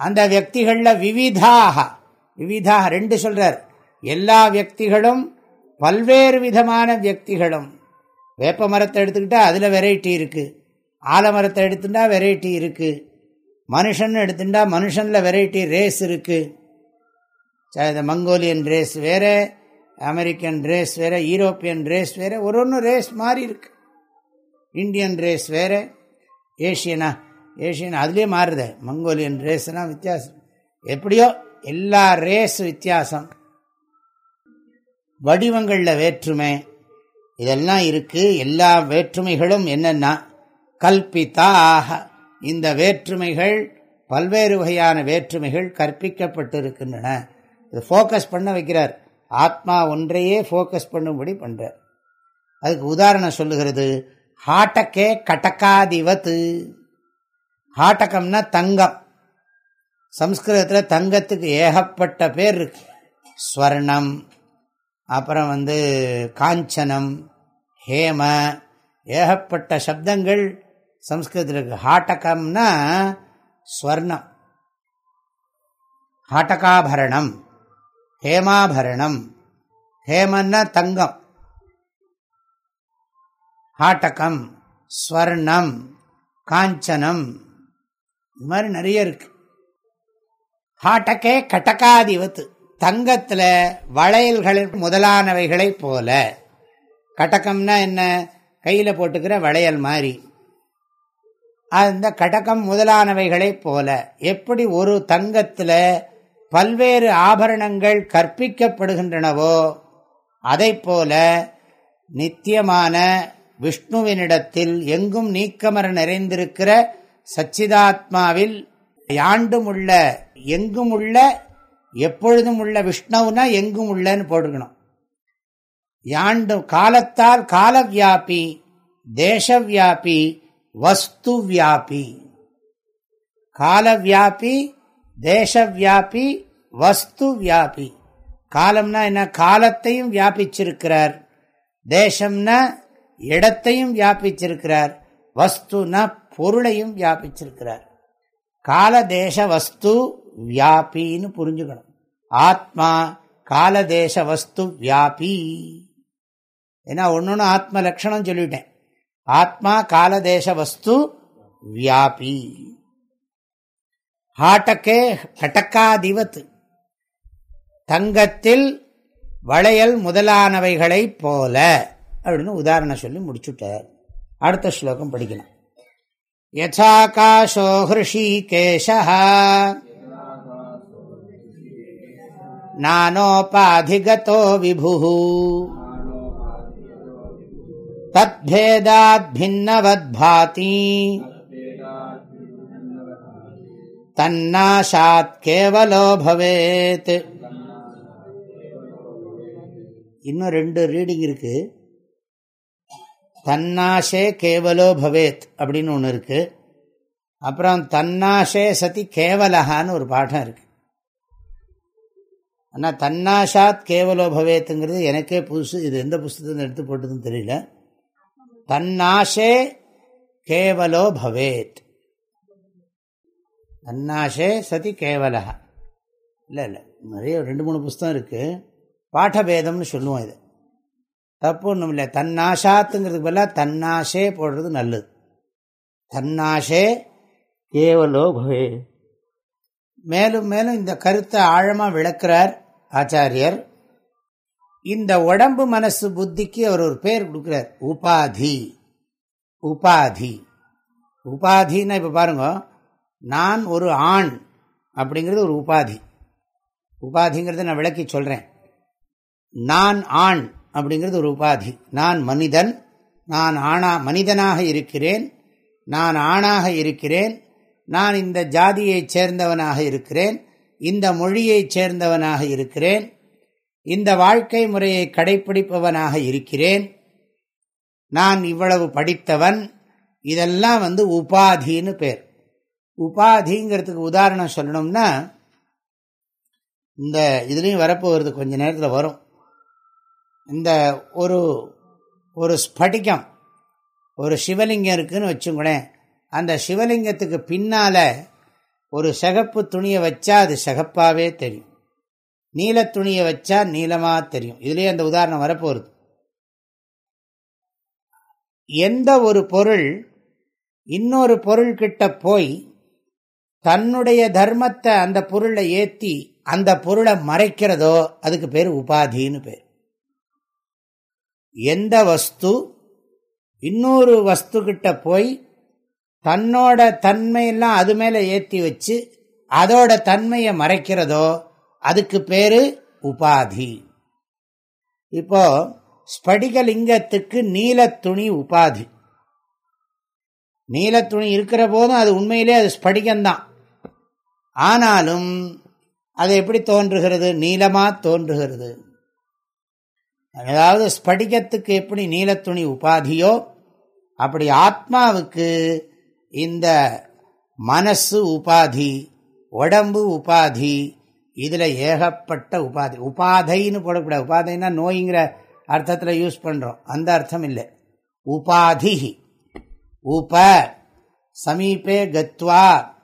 அந்த வியக்திகளில் விவிதாக விவிதாக ரெண்டு சொல்றார். எல்லா வியக்திகளும் பல்வேறு விதமான வியக்திகளும். வேப்ப மரத்தை எடுத்துக்கிட்டா அதில் வெரைட்டி இருக்குது ஆலமரத்தை எடுத்துட்டா வெரைட்டி இருக்குது மனுஷன் எடுத்துட்டா மனுஷனில் வெரைட்டி ரேஸ் இருக்குது மங்கோலியன் ரேஸ் வேறு அமெரிக்கன் ரேஸ் வேறு யூரோப்பியன் ரேஸ் வேறு ஒரு ஒன்று ரேஸ் மாறி இருக்கு. இந்தியன் ரேஸ் வேறு ஏஷியனா ஏஷியன் அதுலேயே மாறுது. மங்கோலியன் ரேஸ்னால் வித்தியாசம். எப்படியோ எல்லா ரேஸ் வித்தியாசம். வடிவங்களில் வேற்றுமை இதெல்லாம் இருக்குது எல்லா வேற்றுமைகளும் என்னென்னா கல்பித்தாக. இந்த வேற்றுமைகள் பல்வேறு வகையான வேற்றுமைகள் கற்பிக்கப்பட்டிருக்கின்றன. இது ஃபோக்கஸ் பண்ண வைக்கிறார். ஆத்மா ஒன்றையே ஃபோக்கஸ் பண்ணும்படி பண்ணுறார் அதுக்கு உதாரணம் சொல்லுகிறது ஹாட்டக்கே கட்டக்காதிவத்து. ஹாட்டகம்னா தங்கம். சம்ஸ்கிருதத்தில் தங்கத்துக்கு ஏகப்பட்ட பேர் இருக்கு. ஸ்வர்ணம் அப்புறம் வந்து காஞ்சனம் ஹேம ஏகப்பட்ட சப்தங்கள் சம்ஸ்கிருதத்தில் இருக்கு. ஹாட்டகம்னா ஸ்வர்ணம். ஹாட்டகாபரணம். ஹேமாபரணம். ஹேமன்னா தங்கம். ஹாட்டகம் ஸ்வர்ணம் காஞ்சனம். இது மாதிரி நிறைய இருக்கு. ஹாட்டக்கே கடகாதிபத்து. தங்கத்தில் வளையல்கள் முதலானவைகளை போல. கட்டக்கம்னா என்ன? கையில் போட்டுக்கிற வளையல் மாதிரி. அந்த கடகம் முதலானவைகளை போல. எப்படி ஒரு தங்கத்தில் பல்வேறு ஆபரணங்கள் கற்பிக்கப்படுகின்றனவோ அதை போல நித்தியமான விஷ்ணுவினிடத்தில் எங்கும் நீக்கமர நிறைந்திருக்கிற சச்சிதாத்மாவில் யாண்டும் உள்ள எங்கும் உள்ள எப்பொழுதும் உள்ள விஷ்ணுனா எங்கும் உள்ளன்னு போட்டுக்கணும். யாண்டு காலத்தால் காலவியாபி தேசவியாபி வஸ்து வியாபி காலவியாபி தேசவியாபி வஸ்து வியாபி காலம்னா என்ன? காலத்தையும் வியாபிச்சிருக்கிறார். தேசம்னா இடத்தையும் வியாபிச்சிருக்கிறார். வஸ்துனா பொருளையும் வியாபிச்சிருக்கிறார். கால தேச வஸ்து வியாபின்னு புரிஞ்சுக்கணும். ஆத்மா காலதேச வஸ்து வியாபி ஏன்னா ஒன்று ஆத்ம லட்சணம் சொல்லிட்டேன். ஆத்மா காலதேச வஸ்து வியாபி ஹாட்டக்கே கட்டக்காதிவத் தங்கத்தில் வளையல் முதலானவைகளை போல. அப்படின்னு உதாரணம் சொல்லி முடிச்சுட்டார். அடுத்த ஸ்லோகம் படிக்கலாம். யசாகாஷோ ஹிருஷிகேஷா நானோபாதிகதோ விபு தத்பேதாத்பின்னவத்பாதி தன்னாஷாத் கேவலோ பவேத். இன்னும் ரெண்டு ரீடிங் இருக்கு. தன்னாஷே கேவலோ பவேத் அப்படின்னு ஒன்று இருக்கு. அப்புறம் தன்னாஷே சதி கேவலகான்னு ஒரு பாடம் இருக்கு. ஆனால் தன்னாஷாத் கேவலோ பவேத்துங்கிறது எனக்கே புதுசு. இது எந்த புஸ்தகத்தில் எடுத்து போட்டதுன்னு தெரியல. தன்னாஷே கேவலோ பவேத். தன்னாஷே சதி கேவலகா இல்லை இல்லை. நிறைய ரெண்டு மூணு புஸ்தகம் இருக்குது பாடபேதம்னு சொல்லுவோம் இது. தப்பு ஒன்றும் இல்லை. தன்னாஷாத்துங்கிறதுக்கு பதிலாக தன்னாஷே போடுறது நல்லது. தன்னாஷே கேவலோ பவே மேலும் மேலும் இந்த கருத்தை ஆழமாக விளக்குறார் ஆச்சாரியர். இந்த உடம்பு மனசு புத்திக்கு அவர் ஒரு பேர் கொடுக்குறார். உபாதி. உபாதி. உபாதின்னா இப்போ பாருங்க நான் ஒரு ஆண் அப்படிங்கிறது ஒரு உபாதி. உபாதிங்கிறத நான் விளக்கி சொல்கிறேன் நான் ஆண் அப்படிங்கிறது ஒரு உபாதி. நான் மனிதன் நான் ஆணா மனிதனாக இருக்கிறேன் நான் ஆணாக இருக்கிறேன் நான் இந்த ஜாதியைச் சேர்ந்தவனாக இருக்கிறேன் இந்த மொழியைச் சேர்ந்தவனாக இருக்கிறேன் இந்த வாழ்க்கை முறையை கடைப்பிடிப்பவனாக இருக்கிறேன் நான் இவ்வளவு படித்தவன் இதெல்லாம் வந்து உபாதின்னு பேர். உபாதிங்கிறதுக்கு உதாரணம் சொல்லணும்னா இந்த இதுலேயும் வரப்போகிறது கொஞ்ச நேரத்தில் வரும். இந்த ஒரு ஒரு ஸ்படிகம் ஒரு சிவலிங்கம் இருக்குதுன்னு வச்சுங்களேன் அந்த சிவலிங்கத்துக்கு பின்னால் ஒரு சிகப்பு துணியை வச்சா அது சிகப்பாகவே தெரியும். நீல துணியை வச்சா நீளமாக தெரியும். இதுலேயே அந்த உதாரணம் வரப்போகிறது எந்த ஒரு பொருள் இன்னொரு பொருள்கிட்ட போய் தன்னுடைய தர்மத்தை அந்த பொருளை ஏற்றி அந்த பொருளை மறைக்கிறதோ அதுக்கு பேர் உபாதின்னு பேர். எந்த வஸ்து இன்னொரு வஸ்து கிட்ட போய் தன்னோட தன்மையெல்லாம் அது மேலே ஏற்றி வச்சு அதோட தன்மையை மறைக்கிறதோ அதுக்கு பேரு உபாதி. இப்போ ஸ்படிகலிங்கத்துக்கு நீலத்துணி உபாதி. நீலத்துணி இருக்கிற போதும் அது உண்மையிலே அது ஸ்படிகம்தான். ஆனாலும் அது எப்படி தோன்றுகிறது? நீளமாக தோன்றுகிறது. அதாவது ஸ்படிகத்துக்கு எப்படி நீலத்துணி உபாதியோ அப்படி ஆத்மாவுக்கு இந்த மனசு உபாதி உடம்பு உபாதி இதில் ஏகப்பட்ட உபாதி. உபாதைன்னு போடக்கூடாது. உபாதைன்னா நோய்ங்கிற அர்த்தத்தில் யூஸ் பண்ணுறோம் அந்த அர்த்தம் இல்லை. உபாதி உப. சமீபே கத்வா.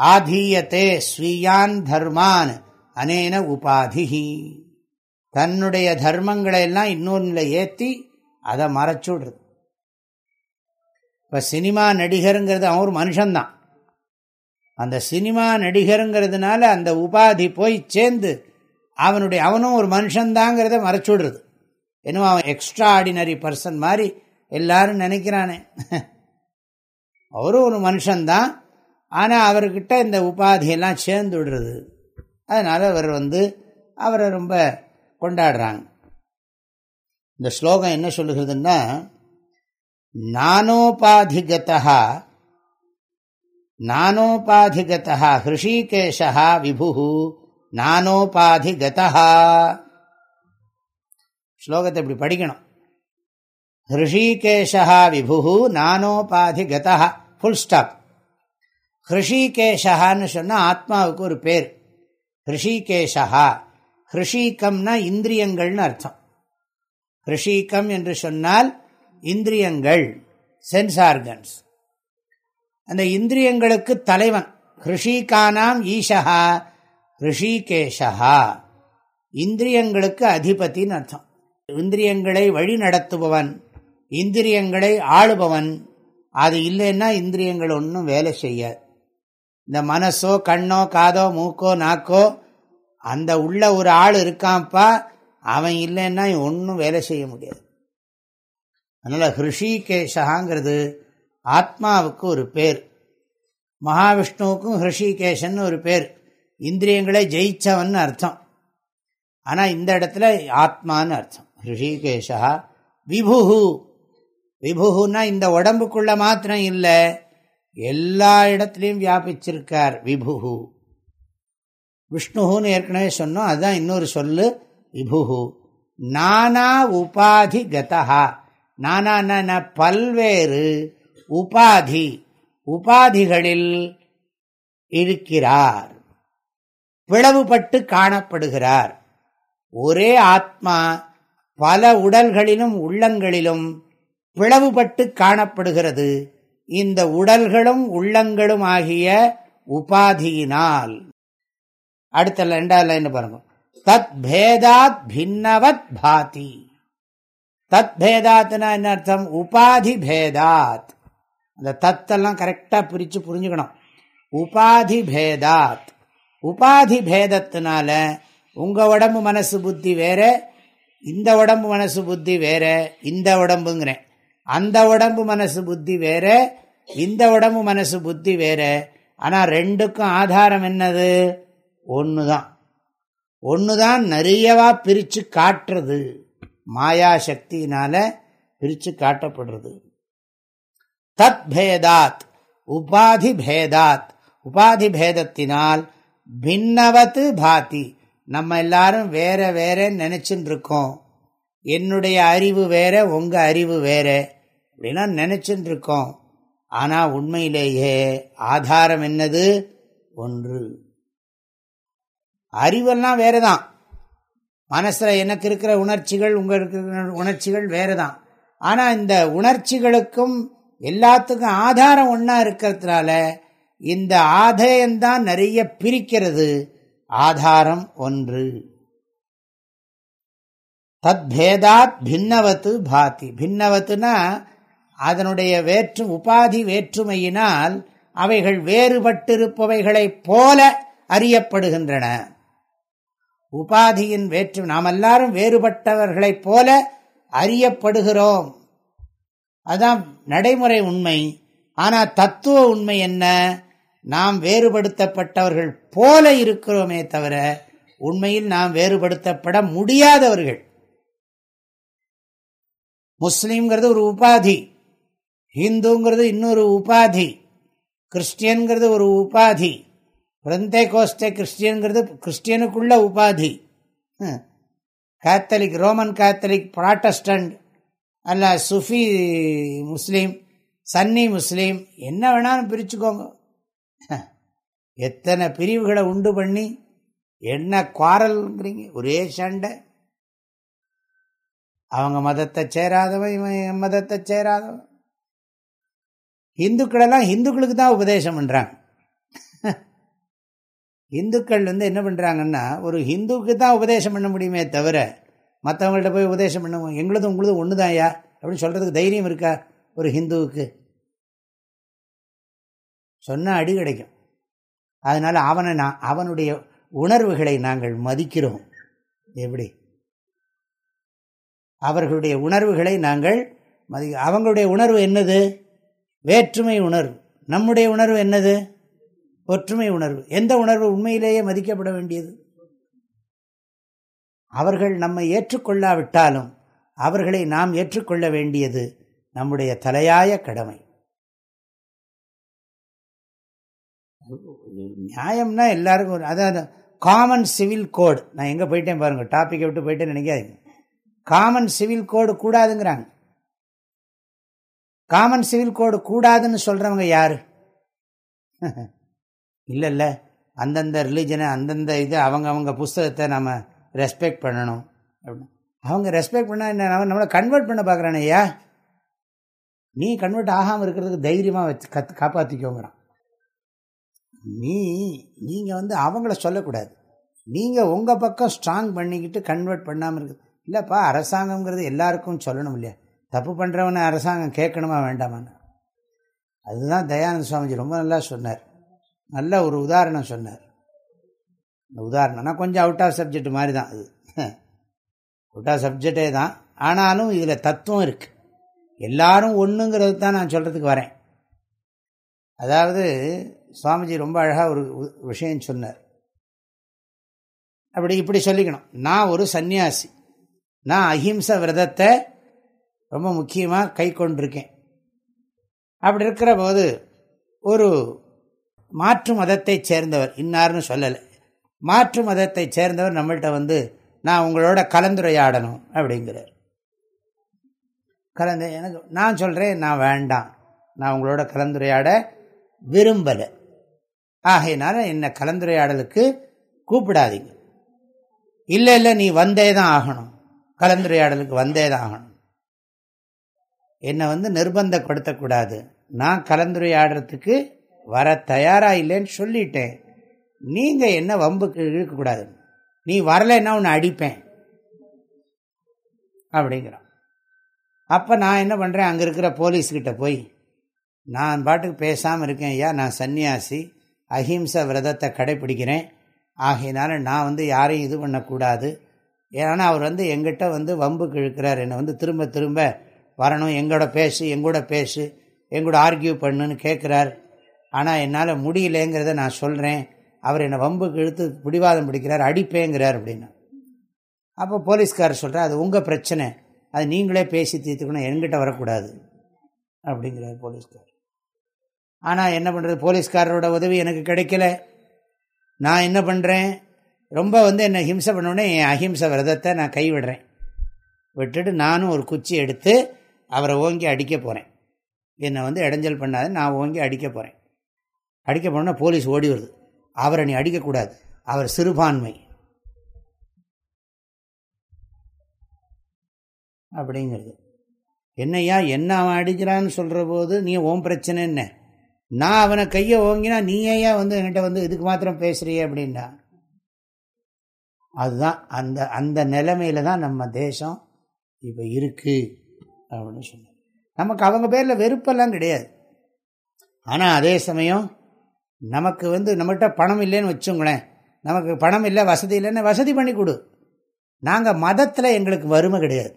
ஆதீயத்தே ஸ்வீயான் தர்மான் அனேன உபாதி தன்னுடைய தர்மங்களை எல்லாம் இன்னொன்றில் ஏற்றி அதை மறைச்சுடுறது. இப்போ சினிமா நடிகருங்கிறது அவன் ஒரு மனுஷன்தான். அந்த சினிமா நடிகருங்கிறதுனால அந்த உபாதி போய் சேர்ந்து அவனுடைய அவனும் ஒரு மனுஷன்தாங்கிறத மறைச்சுடுறது. என்னமோ அவன் எக்ஸ்ட்ரா ஆர்டினரி பர்சன் மாதிரி எல்லாரும் நினைக்கிறானே. [LAUGHS] அவரும் ஒரு மனுஷன்தான். ஆனால் அவர்கிட்ட இந்த உபாதியெல்லாம் சேர்ந்து விடுறது. அதனால் அவர் வந்து அவரை ரொம்ப கொண்டாடுறாங்க. இந்த ஸ்லோகம் என்ன சொல்லுகிறதுன்னா நானோபாதிகதா நானோபாதிகதா ஹிருஷிகேஷா விபு நானோபாதிகதா ஸ்லோகத்தை இப்படி படிக்கணும். ஹிருஷிகேஷா விபு நானோபாதிகதா ஃபுல் ஸ்டாப் ஹிருஷிகேஷகான்னு சொன்னால் ஆத்மாவுக்கு ஒரு பேர். ஹிருஷிகேஷகா ஹிருஷீக்கம்னா இந்திரியங்கள்னு அர்த்தம். ஹிருஷீக்கம் என்று சொன்னால் இந்திரியங்கள் சென்ஸ் ஆர்கன்ஸ் அந்த இந்திரியங்களுக்கு தலைவன். ஹிருஷிகானாம் ஈஷகா ரிஷிகேஷா இந்திரியங்களுக்கு அதிபத்தின்னு அர்த்தம். இந்திரியங்களை வழி நடத்துபவன் இந்திரியங்களை ஆளுபவன். அது இல்லைன்னா இந்திரியங்கள் ஒன்றும் வேலை செய்ய இந்த மனசோ கண்ணோ காதோ மூக்கோ நாக்கோ அந்த உள்ள ஒரு ஆள் இருக்கான்ப்பா அவன் இல்லைன்னா ஒன்றும் வேலை செய்ய முடியாது. அதனால் ஹிருஷிகேஷாங்கிறது ஆத்மாவுக்கு ஒரு பேர். மகாவிஷ்ணுவுக்கும் ஹிருஷிகேஷன் ஒரு பேர். இந்திரியங்களை ஜெயிச்சவன் அர்த்தம். ஆனால் இந்த இடத்துல ஆத்மான்னு அர்த்தம். ஹிருஷிகேஷா விபுகு விபுகுன்னா இந்த உடம்புக்குள்ள மாத்திரம் இல்லை. எல்லா இடத்துலையும் வியாபிச்சிருக்கார் விபுகு விஷ்ணுன்னு ஏற்கனவே சொன்னோம் அதுதான் இன்னொரு சொல்லு விபுகு நானா உபாதி கதா நானா பல்வேறு உபாதி உபாதிகளில் இருக்கிறார். பிளவுபட்டு காணப்படுகிறார். ஒரே ஆத்மா பல உடல்களிலும் உள்ளங்களிலும் பிளவுபட்டு காணப்படுகிறது. இந்த உடல்களும் உள்ளங்களும் ஆகிய உபாதியினால். அடுத்த ரெண்டாவது லைன் பாருங்க. தத் பேதாத் பின்னவத் பாதி. தத் பேதாத்னா என்ன அர்த்தம்? உபாதி பேதாத். அந்த தத்தெல்லாம் கரெக்டாக பிரித்து புரிஞ்சுக்கணும். உபாதி பேதாத். உபாதி பேதத்தினால உங்கள் உடம்பு மனசு புத்தி வேற இந்த உடம்பு மனசு புத்தி வேற இந்த உடம்புங்கிறேன். அந்த உடம்பு மனசு புத்தி வேற இந்த உடம்பு மனசு புத்தி வேற. ஆனால் ரெண்டுக்கும் ஆதாரம் என்னது? ஒன்று தான் ஒன்று தான் நிறையவா பிரித்து காட்டுறது. மாயா சக்தியினால பிரித்து காட்டப்படுறது. தத் பேதாத் உபாதி பேதாத். உபாதி பேதத்தினால் பின்னவத்து பாதி. நம்ம எல்லாரும் வேற வேற நினைச்சுட்டு இருக்கோம். என்னுடைய அறிவு வேற உங்க அறிவு வேற. அப்படின்னா நினைச்சுட்டு இருக்கோம் ஆனால் உண்மையிலேயே ஆதாரம் என்னது? ஒன்று. அறிவெல்லாம் வேறதான். மனசில் எனக்கு இருக்கிற உணர்ச்சிகள் உங்களுக்கு இருக்கிற உணர்ச்சிகள் வேறதான். ஆனால் இந்த உணர்ச்சிகளுக்கும் எல்லாத்துக்கும் ஆதாரம் ஒன்றா இருக்கிறதுனால இந்த ஆதாயம்தான் நிறைய பிரிக்கிறது. ஆதாரம் ஒன்று. தத் பேதாத் பின்னவத்து பாத்தி பின்னவத்துனா அதனுடைய வேற்று உபாதி வேற்றுமையினால் அவைகள் வேறுபட்டிருப்பவைகளைப் போல அறியப்படுகின்றன. உபாதியின் வேற்று நாம் எல்லாரும் வேறுபட்டவர்களைப் போல அறியப்படுகிறோம். அதான் நடைமுறை உண்மை. ஆனால் தத்துவ உண்மை என்ன? நாம் வேறுபடுத்தப்பட்டவர்கள் போல இருக்கிறோமே தவிர உண்மையில் நாம் வேறுபடுத்தப்பட முடியாதவர்கள். முஸ்லீம்ங்கிறது ஒரு உபாதி. ஹிந்துங்கிறது இன்னொரு உபாதி. கிறிஸ்டியன்கிறது ஒரு உபாதி. பிரந்தே கோஸ்டே கிறிஸ்டியனுங்கிறது கிறிஸ்டியனுக்குள்ள உபாதி. கேத்தலிக் ரோமன் கேத்தலிக் ப்ராட்டஸ்டன்ட் அல்ல சுஃபி முஸ்லீம் சன்னி முஸ்லீம் என்ன வேணாலும் பிரிச்சுக்கோங்க. எத்தனை பிரிவுகளை உண்டு பண்ணி என்ன குவாரல்ங்கிறீங்க? ஒரே சண்டை. அவங்க மதத்தை சேராதவன் இவன் மதத்தை சேராதவன். இந்துக்களெல்லாம் ஹிந்துக்களுக்கு தான் உபதேசம் பண்ணுறாங்க இந்துக்கள் வந்து என்ன பண்ணுறாங்கன்னா ஒரு ஹிந்துவுக்கு தான் உபதேசம் பண்ண முடியுமே தவிர மற்றவங்கள்ட்ட போய் உபதேசம் பண்ண எங்களது உங்களது ஒன்று தான் அப்படின்னு சொல்கிறதுக்கு தைரியம் இருக்கா ஒரு ஹிந்துவுக்கு? சொன்னால் அடி கிடைக்கும். அதனால் அவனை நான் அவனுடைய உணர்வுகளை நாங்கள் மதிக்கிறோம். எப்படி? அவர்களுடைய உணர்வுகளை நாங்கள் மதி அவங்களுடைய உணர்வு என்னது? வேற்றுமை உணர்வு. நம்முடைய உணர்வு என்னது? ஒற்றுமை உணர்வு. எந்த உணர்வு உண்மையிலேயே மதிக்கப்பட வேண்டியது? அவர்கள் நம்மை ஏற்றுக்கொள்ளாவிட்டாலும் அவர்களை நாம் ஏற்றுக்கொள்ள வேண்டியது நம்முடைய தலையாய கடமை. நியாயம்னா எல்லாருக்கும் அதாவது காமன் சிவில் கோடு நான் எங்கே போயிட்டேன் பாருங்கள் டாப்பிக்கை விட்டு போயிட்டேன்னு நினைக்காதீங்க. காமன் சிவில் கோடு கூடாதுங்கிறாங்க. காமன் சிவில் கோடு கூடாதுன்னு சொல்கிறவங்க யார்? [LAUGHS] இல்லை இல்லை அந்தந்த ரிலீஜனை அந்தந்த இது அவங்க அவங்க புஸ்தகத்தை நம்ம ரெஸ்பெக்ட் பண்ணணும். அப்படின்னு அவங்க ரெஸ்பெக்ட் பண்ணால் என்ன? நம்ம நம்மளை கன்வெர்ட் பண்ண பார்க்குறானே ஐயா. நீ கன்வெர்ட் ஆகாமல் இருக்கிறதுக்கு தைரியமாக வச்சு கற்று காப்பாற்றிக்கோங்கிறான் நீ நீங்கள் வந்து அவங்கள சொல்லக்கூடாது. நீங்கள் உங்கள் பக்கம் ஸ்ட்ராங் பண்ணிக்கிட்டு கன்வெர்ட் பண்ணாமல் இருக்குது இல்லைப்பா அரசாங்கங்கிறது எல்லாருக்கும் சொல்லணும் இல்லையா? தப்பு பண்ணுறவனை அரசாங்கம் கேட்கணுமா வேண்டாமான்னு. அதுதான் தயானந்த சுவாமிஜி ரொம்ப நல்லா சொன்னார். நல்ல ஒரு உதாரணம் சொன்னார். இந்த உதாரணம்னா கொஞ்சம் அவுட் ஆஃப் சப்ஜெக்ட் மாதிரி தான் அது அவுட் ஆஃப் சப்ஜெக்டே தான். ஆனாலும் இதில் தத்துவம் இருக்குது எல்லாரும் ஒன்றுங்கிறது தான் நான் சொல்கிறதுக்கு வரேன். அதாவது சுவாமிஜி ரொம்ப அழகாக ஒரு விஷயம் சொன்னார். அப்படி இப்படி சொல்லிக்கணும். நான் ஒரு சன்னியாசி நான் அஹிம்ச விரதத்தை ரொம்ப முக்கியமாக கை கொண்டிருக்கேன். அப்படி இருக்கிற போது ஒரு மாற்று மதத்தை சேர்ந்தவர் இன்னார்னு சொல்லலை. மாற்று மதத்தை சேர்ந்தவர் நம்மள்கிட்ட வந்து நான் உங்களோட கலந்துரையாடணும் அப்படிங்கிறார். கலந்து எனக்கு நான் சொல்கிறேன் நான் வேண்டாம். நான் உங்களோட கலந்துரையாட விரும்பலை. ஆகையினால என்னை கலந்துரையாடலுக்கு கூப்பிடாதீங்க. இல்லை இல்லை நீ வந்தே தான் ஆகணும். கலந்துரையாடலுக்கு வந்தே தான் ஆகணும். என்னை வந்து நிர்பந்தப்படுத்தக்கூடாது. நான் கலந்துரையாடுறதுக்கு வர தயாராக இல்லைன்னு சொல்லிட்டேன். நீங்கள் என்ன வம்புக்கு இழுக்கக்கூடாது. நீ வரலைன்னா உன்னை அடிப்பேன். அப்படிங்கிறான். அப்போ நான் என்ன பண்ணுறேன் அங்கே இருக்கிற போலீஸ்கிட்ட போய் நான் பாட்டுக்கு பேசாமல் இருக்கேன் ஐயா நான் சன்னியாசி அஹிம்சை விரதத்தை கடைப்பிடிக்கிறேன் ஆகையினால நான் வந்து யாரையும் இது பண்ணக்கூடாது. ஏன்னா அவர் வந்து எங்கிட்ட வந்து வம்புக்கு இழுக்கிறார். என்னை வந்து திரும்ப திரும்ப வரணும் எங்களோட பேசு எங்கூட பேசு எங்கூட ஆர்கியூ பண்ணுன்னு கேட்குறார் ஆனால் என்னால் முடியலேங்கிறத நான் சொல்கிறேன் அவர் என்னை வம்புக்கு இழுத்து பிடிவாதம் பிடிக்கிறார் அடிப்பேங்கிறார் அப்படின்னு. அப்போ போலீஸ்காரர் சொல்கிறார் அது உங்கள் பிரச்சனை. அது நீங்களே பேசி தீர்த்துக்கணும் என்கிட்ட வரக்கூடாது. அப்படிங்கிறார் போலீஸ்கார் ஆனால் என்ன பண்ணுறது போலீஸ்காரரோட உதவி எனக்கு கிடைக்கல. நான் என்ன பண்ணுறேன் ரொம்ப வந்து என்னை ஹிம்சை பண்ணோடனே என் அஹிம்சை விரதத்தை நான் கைவிடுறேன். விட்டுட்டு நானும் ஒரு குச்சி எடுத்து அவரை ஓங்கி அடிக்க போகிறேன் என்னை வந்து இடைஞ்சல் பண்ணாது நான் ஓங்கி அடிக்க போகிறேன் அடிக்க போனால் போலீஸ் ஓடி வருது. அவரை நீ அடிக்கக்கூடாது அவர் சிறுபான்மை. அப்படிங்கிறது. என்னையா என்ன அவன் அடிக்கிறான்னு சொல்கிற போது நீ ஓம் பிரச்சனை என்ன? நான் அவனை கையை ஓங்கினா நீ ஏயா வந்து என்கிட்ட வந்து இதுக்கு மாத்திரம் பேசுகிறிய அப்படின்னா? அதுதான் அந்த அந்த நிலைமையில தான் நம்ம தேசம் இப்போ இருக்குது அப்படின்னு சொன்னேன் நமக்கு அவங்க பேரில் வெறுப்பெல்லாம் கிடையாது. ஆனால் அதே சமயம் நமக்கு வந்து நம்மகிட்ட பணம் இல்லைன்னு வச்சுங்களேன் நமக்கு பணம் இல்லை வசதி இல்லைன்னு வசதி பண்ணி கொடு. நாங்கள் மதத்தில் எங்களுக்கு வறுமை கிடையாது.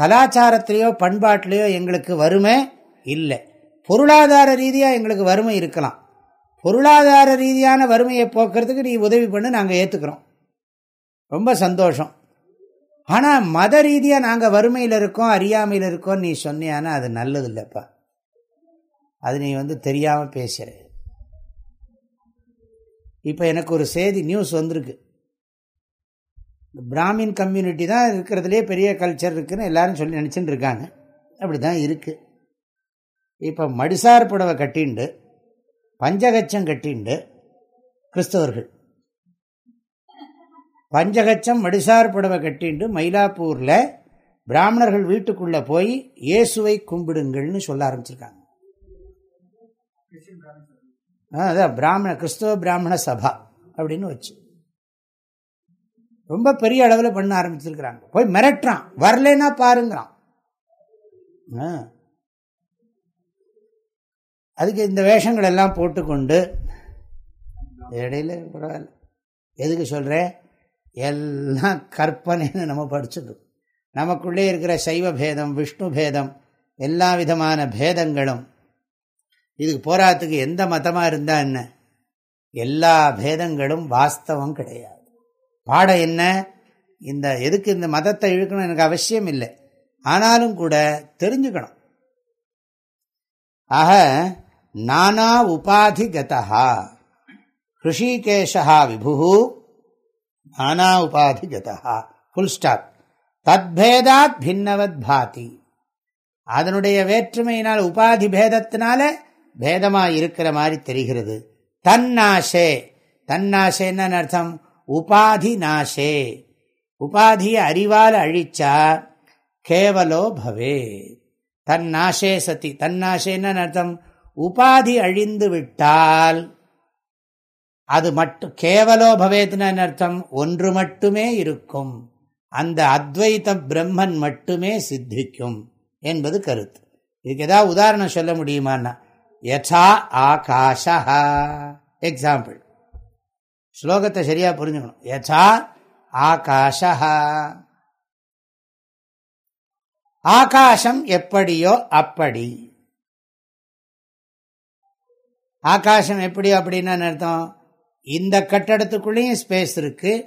கலாச்சாரத்திலேயோ பண்பாட்டிலேயோ எங்களுக்கு வறுமை இல்லை. பொருளாதார ரீதியாக எங்களுக்கு வறுமை இருக்கலாம். பொருளாதார ரீதியான வறுமையை போக்குறதுக்கு நீ உதவி பண்ணு நாங்கள் ஏற்றுக்கிறோம் ரொம்ப சந்தோஷம். ஆனால் மத ரீதியாக நாங்கள் வறுமையில் இருக்கோம் அறியாமையில் இருக்கோம் நீ சொன்னியானா அது நல்லது இல்லைப்பா அது நீ வந்து தெரியாமல் பேசுகிற இப்போ எனக்கு ஒரு செய்தி நியூஸ் வந்திருக்கு. பிராமின் கம்யூனிட்டி தான் இருக்கிறதுலே பெரிய கல்ச்சர் இருக்குதுன்னு எல்லாரும் சொல்லி நினச்சிட்டு இருக்காங்க. அப்படி தான் இருக்குது இப்போ மடிசார் புடவை கட்டிண்டு பஞ்சகச்சம் கட்டிண்டு கிறிஸ்தவர்கள் பஞ்சகச்சம் மடிசார் புடவை கட்டிண்டு மயிலாப்பூரில் பிராமணர்கள் வீட்டுக்குள்ளே போய் இயேசுவை கும்பிடுங்கள்னு சொல்ல ஆரம்பிச்சிருக்காங்க. அதான் பிராமண கிறிஸ்தவ பிராமண சபா அப்படின்னு வச்சு. ரொம்ப பெரிய அளவில் பண்ண ஆரம்பிச்சிருக்கிறாங்க. போய் மிரட்டுறான். வரலன்னா பாருங்கிறான். அதுக்கு இந்த வேஷங்கள் எல்லாம் போட்டுக்கொண்டு இடையில பரவாயில்ல. எதுக்கு சொல்கிறேன் எல்லாம் கற்பனைன்னு நம்ம படிச்சது. நமக்குள்ளே இருக்கிற சைவ பேதம் விஷ்ணு பேதம் எல்லா விதமான பேதங்களும் இதுக்கு போராத்துக்கு எந்த மதமாக இருந்தால் என்ன? எல்லா பேதங்களும் வாஸ்தவம் கிடையாது. பாடம் என்ன? இந்த எதுக்கு இந்த மதத்தை இழுக்கணும் எனக்கு அவசியம் இல்லை. ஆனாலும் கூட தெரிஞ்சுக்கணும். ஆக நானா உபாதி கதா ரிஷிகேஷா விபு நானா உபாதி கதா ஃபுல் ஸ்டாப் தத்பேதாத் பின்னவத் பாதி அதனுடைய வேற்றுமையினால் உபாதி பேதத்தினால பேதமாக இருக்கிற மாதிரி தெரிகிறது. தன்னாசே. தன்னாசேன்னு அர்த்தம்? உபாதி நாசே உபாதியை அறிவால் அழிச்சா கேவலோ பவே. தன்னாசே சதி. தன்னாசேன்னு அர்த்தம்? உபாதி அழிந்து விட்டால் அது மட்டும் கேவலோ பவேத்னு அர்த்தம்? ஒன்று மட்டுமே இருக்கும். அந்த அத்வைத பிரம்மன் மட்டுமே சித்திக்கும் என்பது கருத்து. இதுக்கு ஏதாவது உதாரணம் சொல்ல முடியுமான்னா யசா ஆகாஷா எக்ஸாம்பிள் ஸ்லோகத்தை சரியா புரிஞ்சுக்கணும். யசா ஆகாஷா ஆகாசம் எப்படியோ அப்படி. ஆகாசம் எப்படி அப்படின்னு அர்த்தம்? இந்த கட்டடத்துக்குள்ளேயும் ஸ்பேஸ் இருக்குது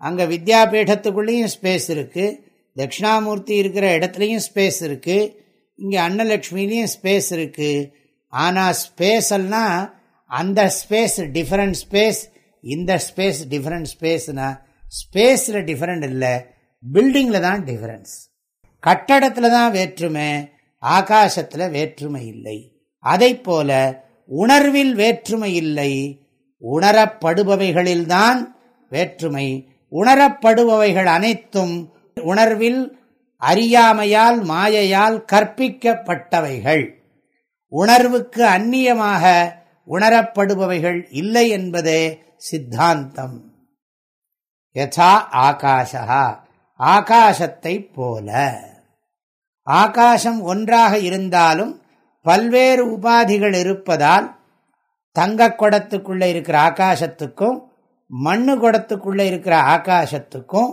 அங்கே வித்யாபீடத்துக்குள்ளேயும் ஸ்பேஸ் இருக்குது தட்சிணாமூர்த்தி இருக்கிற இடத்துலையும் ஸ்பேஸ் இருக்குது இங்கே அன்னலக்ஷ்மிலையும் ஸ்பேஸ் இருக்குது ஆனால் ஸ்பேஸ் எல்லாம் அந்த ஸ்பேஸ் டிஃப்ரெண்ட் ஸ்பேஸ் இந்த ஸ்பேஸ் டிஃப்ரெண்ட் ஸ்பேஸ்னால் ஸ்பேஸில் டிஃப்ரெண்ட் இல்லை பில்டிங்கில் தான் டிஃப்ரென்ஸ் கட்டடத்தில் தான் வேற்றுமை ஆகாசத்தில் வேற்றுமை இல்லை. அதை போல உணர்வில் வேற்றுமை இல்லை உணரப்படுபவைகளில்தான் வேற்றுமை. உணரப்படுபவைகள் அனைத்தும் உணர்வில் அறியாமையால் மாயையால் கற்பிக்கப்பட்டவைகள். உணர்வுக்கு அந்நியமாக உணரப்படுபவைகள் இல்லை என்பதே சித்தாந்தம். யசா ஆகாஷா ஆகாசத்தை போல. ஆகாசம் ஒன்றாக இருந்தாலும் பல்வேறு உபாதிகள் இருப்பதால் தங்க குடத்துக்குள்ள இருக்கிற ஆகாசத்துக்கும் மண்ணு குடத்துக்குள்ள இருக்கிற ஆகாசத்துக்கும்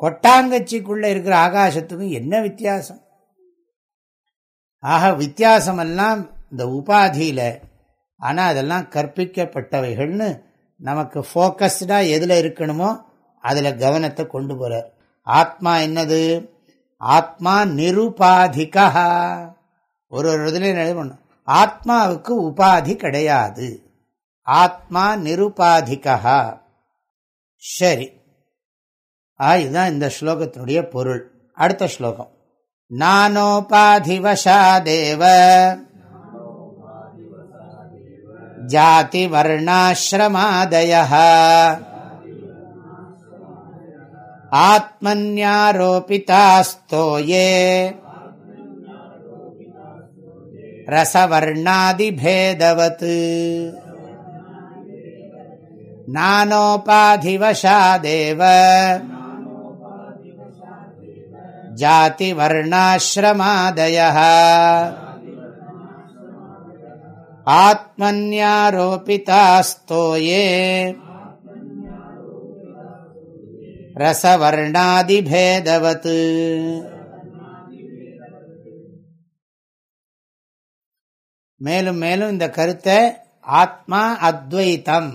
கொட்டாங்கச்சிக்குள்ள இருக்கிற ஆகாசத்துக்கும் என்ன வித்தியாசம்? ஆக வித்தியாசமெல்லாம் இந்த உபாதியில ஆனால் அதெல்லாம் கற்பிக்கப்பட்டவைகள்னு நமக்கு ஃபோக்கஸ்டாக எதில் இருக்கணுமோ அதில் கவனத்தை கொண்டு போகிறார் ஆத்மா என்னது? ஆத்மா நிருபாதிகா. ஒரு ஒரு இதில் எழுதணும். ஆத்மாவுக்கு உபாதி கிடையாது. ஆத்மா நிருபாதிகா சரி. ஆ இதுதான் இந்த ஸ்லோகத்தினுடைய பொருள். அடுத்த ஸ்லோகம். நானோபாதிவசாதேவ ஜாதி வர்ணாசிரமாதய ஆத்மன்யாரோபிதாஸ்தோயே. रसवर्णादिभेदवत् नानोपाधिवशादेव जातिवर्णाश्रमादयः आत्मन्यारोपितास्तो ये ரசவர்ணாதிபேதவத் மேலும் மேலும் இந்த கருத்தை ஆத்மா அத்வைத்தம்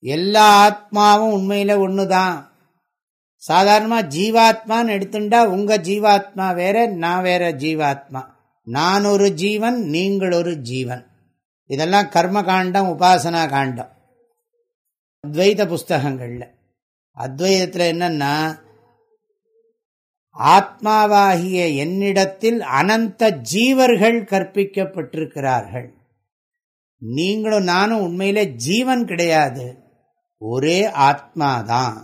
எல்லா ஆத்மாவும் உண்மையில ஒண்ணுதான். சாதாரணமா ஜீவாத்மான்னு எடுத்துட்டா உங்க ஜீவாத்மா வேற நான் வேற ஜீவாத்மா. நான் ஒரு ஜீவன் நீங்கள் ஒரு ஜீவன். இதெல்லாம் கர்ம காண்டம் உபாசனா காண்டம் அத்வைத புஸ்தகங்கள்ல. அத்வைதத்தில் என்னன்னா ஆத்மாவாகிய என்னிடத்தில் அனந்த ஜீவர்கள் கற்பிக்கப்பட்டிருக்கிறார்கள். நீங்களும் நானும் உண்மையில ஜீவன் கிடையாது. ஒரே ஆத்மாதான்.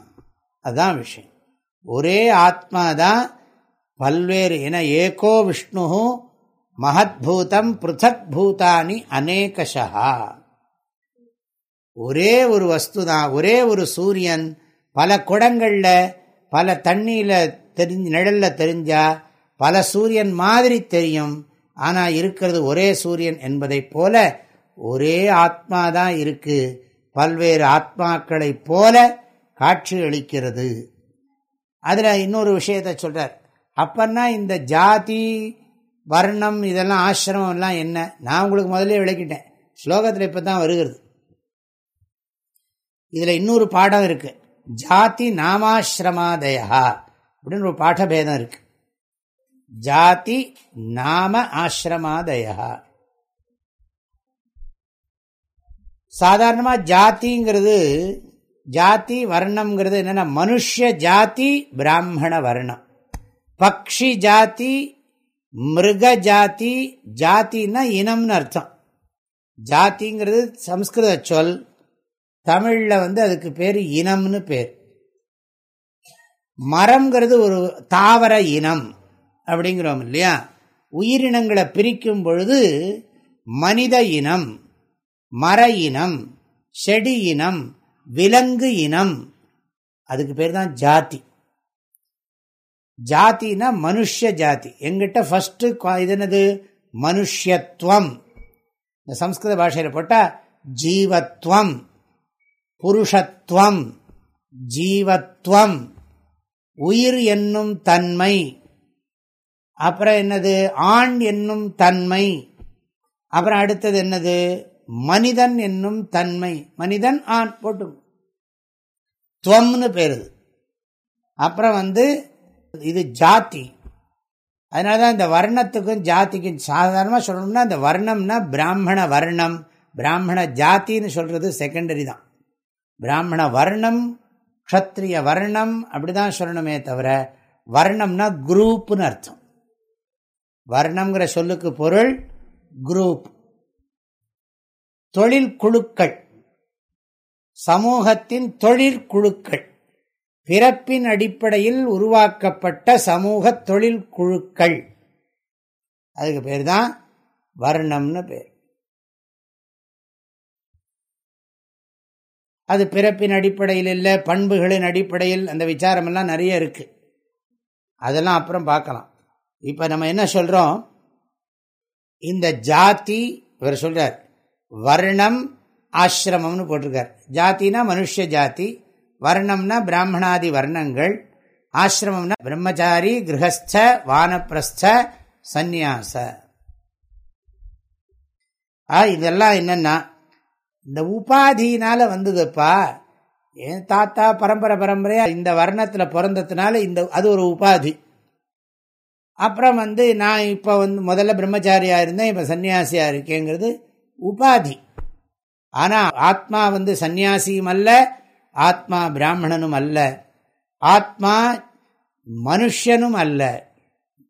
அதான் விஷயம். ஒரே ஆத்மாதான் பல்வேறு என ஏகோ விஷ்ணு மகத்பூதம் பிருத்தக் பூதானி அநேகஷா ஒரே ஒரு வஸ்து தான் ஒரே ஒரு சூரியன் பல குடங்களில் பல தண்ணியில் தெரிஞ்சு நிழலில் தெரிஞ்சால் பல சூரியன் மாதிரி தெரியும். ஆனால் இருக்கிறது ஒரே சூரியன் என்பதை போல ஒரே ஆத்மா தான் இருக்கு. பல்வேறு ஆத்மாக்களை போல காட்சி அளிக்கிறது. அதில் இன்னொரு விஷயத்தை சொல்கிறார் அப்பன்னா இந்த ஜாதி வர்ணம் இதெல்லாம் ஆசிரமம்லாம் என்ன? நான் உங்களுக்கு முதல்ல விளக்கிட்டேன். ஸ்லோகத்தில் இப்போ தான் வருகிறது. இதில் இன்னொரு பாடம் இருக்குது ஜாதி நாமாசிரமாதயா. அப்படின்னு ஒரு பாடபேதம் இருக்கு. ஜாதி நாம ஆசிரமாதயா. சாதாரணமா ஜாதிங்கிறது ஜாதி வர்ணம்ங்கிறது என்னன்னா மனுஷ ஜாதி பிராமண வர்ணம். பக்ஷி ஜாதி மிருக ஜாதி ஜாத்தின்னா இனம்னு அர்த்தம். ஜாதிங்கிறது சம்ஸ்கிருத சொல் தமிழில் வந்து அதுக்கு பேர் இனம்னு பேர். மரம்ங்கிறது ஒரு தாவர இனம் அப்படிங்கிறோம் இல்லையா? உயிரினங்களை பிரிக்கும் பொழுது மனித இனம் மர இனம் செடி இனம் விலங்கு இனம் அதுக்கு பேர் தான் ஜாதி. ஜாத்தினா மனுஷ ஜாதி. எங்கிட்ட ஃபஸ்ட்டு இது என்னது? மனுஷத்துவம் இந்த சம்ஸ்கிருத பாஷையில் போட்டால் ஜீவத்வம் புருஷத்துவம் ஜீவத்வம் உயிர் என்னும் தன்மை. அப்புறம் என்னது? ஆண் என்னும் தன்மை. அப்புறம் அடுத்தது என்னது? மனிதன் என்னும் தன்மை. மனிதன் ஆண் போட்டு துவம்னு பேருது. அப்புறம் வந்து இது ஜாதி. அதனாலதான் இந்த வர்ணத்துக்கும் ஜாதிக்கும் சாதாரணமாக சொல்லணும்னா இந்த வர்ணம்னா பிராமண வர்ணம். பிராமண ஜாத்தின்னு சொல்றது செகண்டரி தான். பிராமண வர்ணம் க்ஷத்ரிய வர்ணம் அப்படிதான் சொல்லணுமே தவிர வர்ணம்னா குரூப்னு அர்த்தம். வர்ணம்ங்கிற சொல்லுக்கு பொருள் குரூப். தொழில் குழுக்கள். சமூகத்தின் தொழிற்குழுக்கள் பிறப்பின் அடிப்படையில் உருவாக்கப்பட்ட சமூக தொழில் குழுக்கள். அதுக்கு பேர் தான் வர்ணம்னு பேர். அது பிறப்பின் அடிப்படையில் இல்லை பண்புகளின் அடிப்படையில் அந்த விசாரமெல்லாம் நிறைய இருக்குது அதெல்லாம் அப்புறம் பார்க்கலாம். இப்போ நம்ம என்ன சொல்கிறோம் இந்த ஜாதி இவர் சொல்கிறார் வர்ணம் ஆசிரமம்னு போட்டிருக்கார். ஜாத்தினா மனுஷ ஜாதி வர்ணம்னா பிராமணாதி வர்ணங்கள் ஆசிரமம்னா பிரம்மச்சாரி கிரகஸ்த வானப்பிரஸ்த சந்நியாச. ஆ இதெல்லாம் என்னன்னா இந்த உபாதியினால் வந்ததுப்பா. என் தாத்தா பரம்பரை பரம்பரையா இந்த வர்ணத்துல பிறந்ததுனால இந்த அது ஒரு உபாதி. அப்புறம் வந்து நான் இப்போ வந்து முதல்ல பிரம்மச்சாரியா இருந்தேன் இப்போ சன்னியாசியா இருக்கேங்கிறது உபாதி. ஆனா ஆத்மா வந்து சந்நியாசியும் அல்ல ஆத்மா பிராமணனும் அல்ல. ஆத்மா மனுஷனும் அல்ல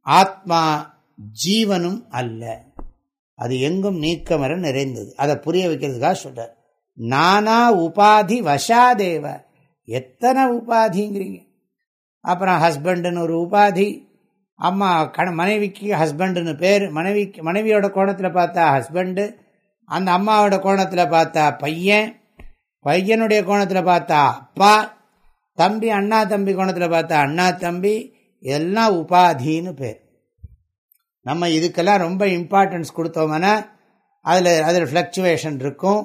ஆத்மா ஜீவனும் அல்ல. அது எங்கும் நீக்கமர நிறைந்தது. அதை புரிய வைக்கிறதுக்காக சொல்றார். நானா உபாதி வசாதேவ. எத்தனை உபாதிங்கிறீங்க? அப்புறம் ஹஸ்பண்டுன்னு ஒரு உபாதி. அம்மா கண மனைவிக்கு ஹஸ்பண்டுன்னு பேர். மனைவிக்கு மனைவியோட கோணத்தில் பார்த்தா ஹஸ்பண்டு. அந்த அம்மாவோட கோணத்தில் பார்த்தா பையன். பையனுடைய கோணத்தில் பார்த்தா அப்பா. தம்பி அண்ணா தம்பி கோணத்தில் பார்த்தா அண்ணா தம்பி. எல்லாம் உபாதின்னு பேர். நம்ம இதுக்கெல்லாம் ரொம்ப இம்பார்ட்டன்ஸ் கொடுத்தோம்னா அதில் அதில் ஃப்ளக்சுவேஷன் இருக்கும்.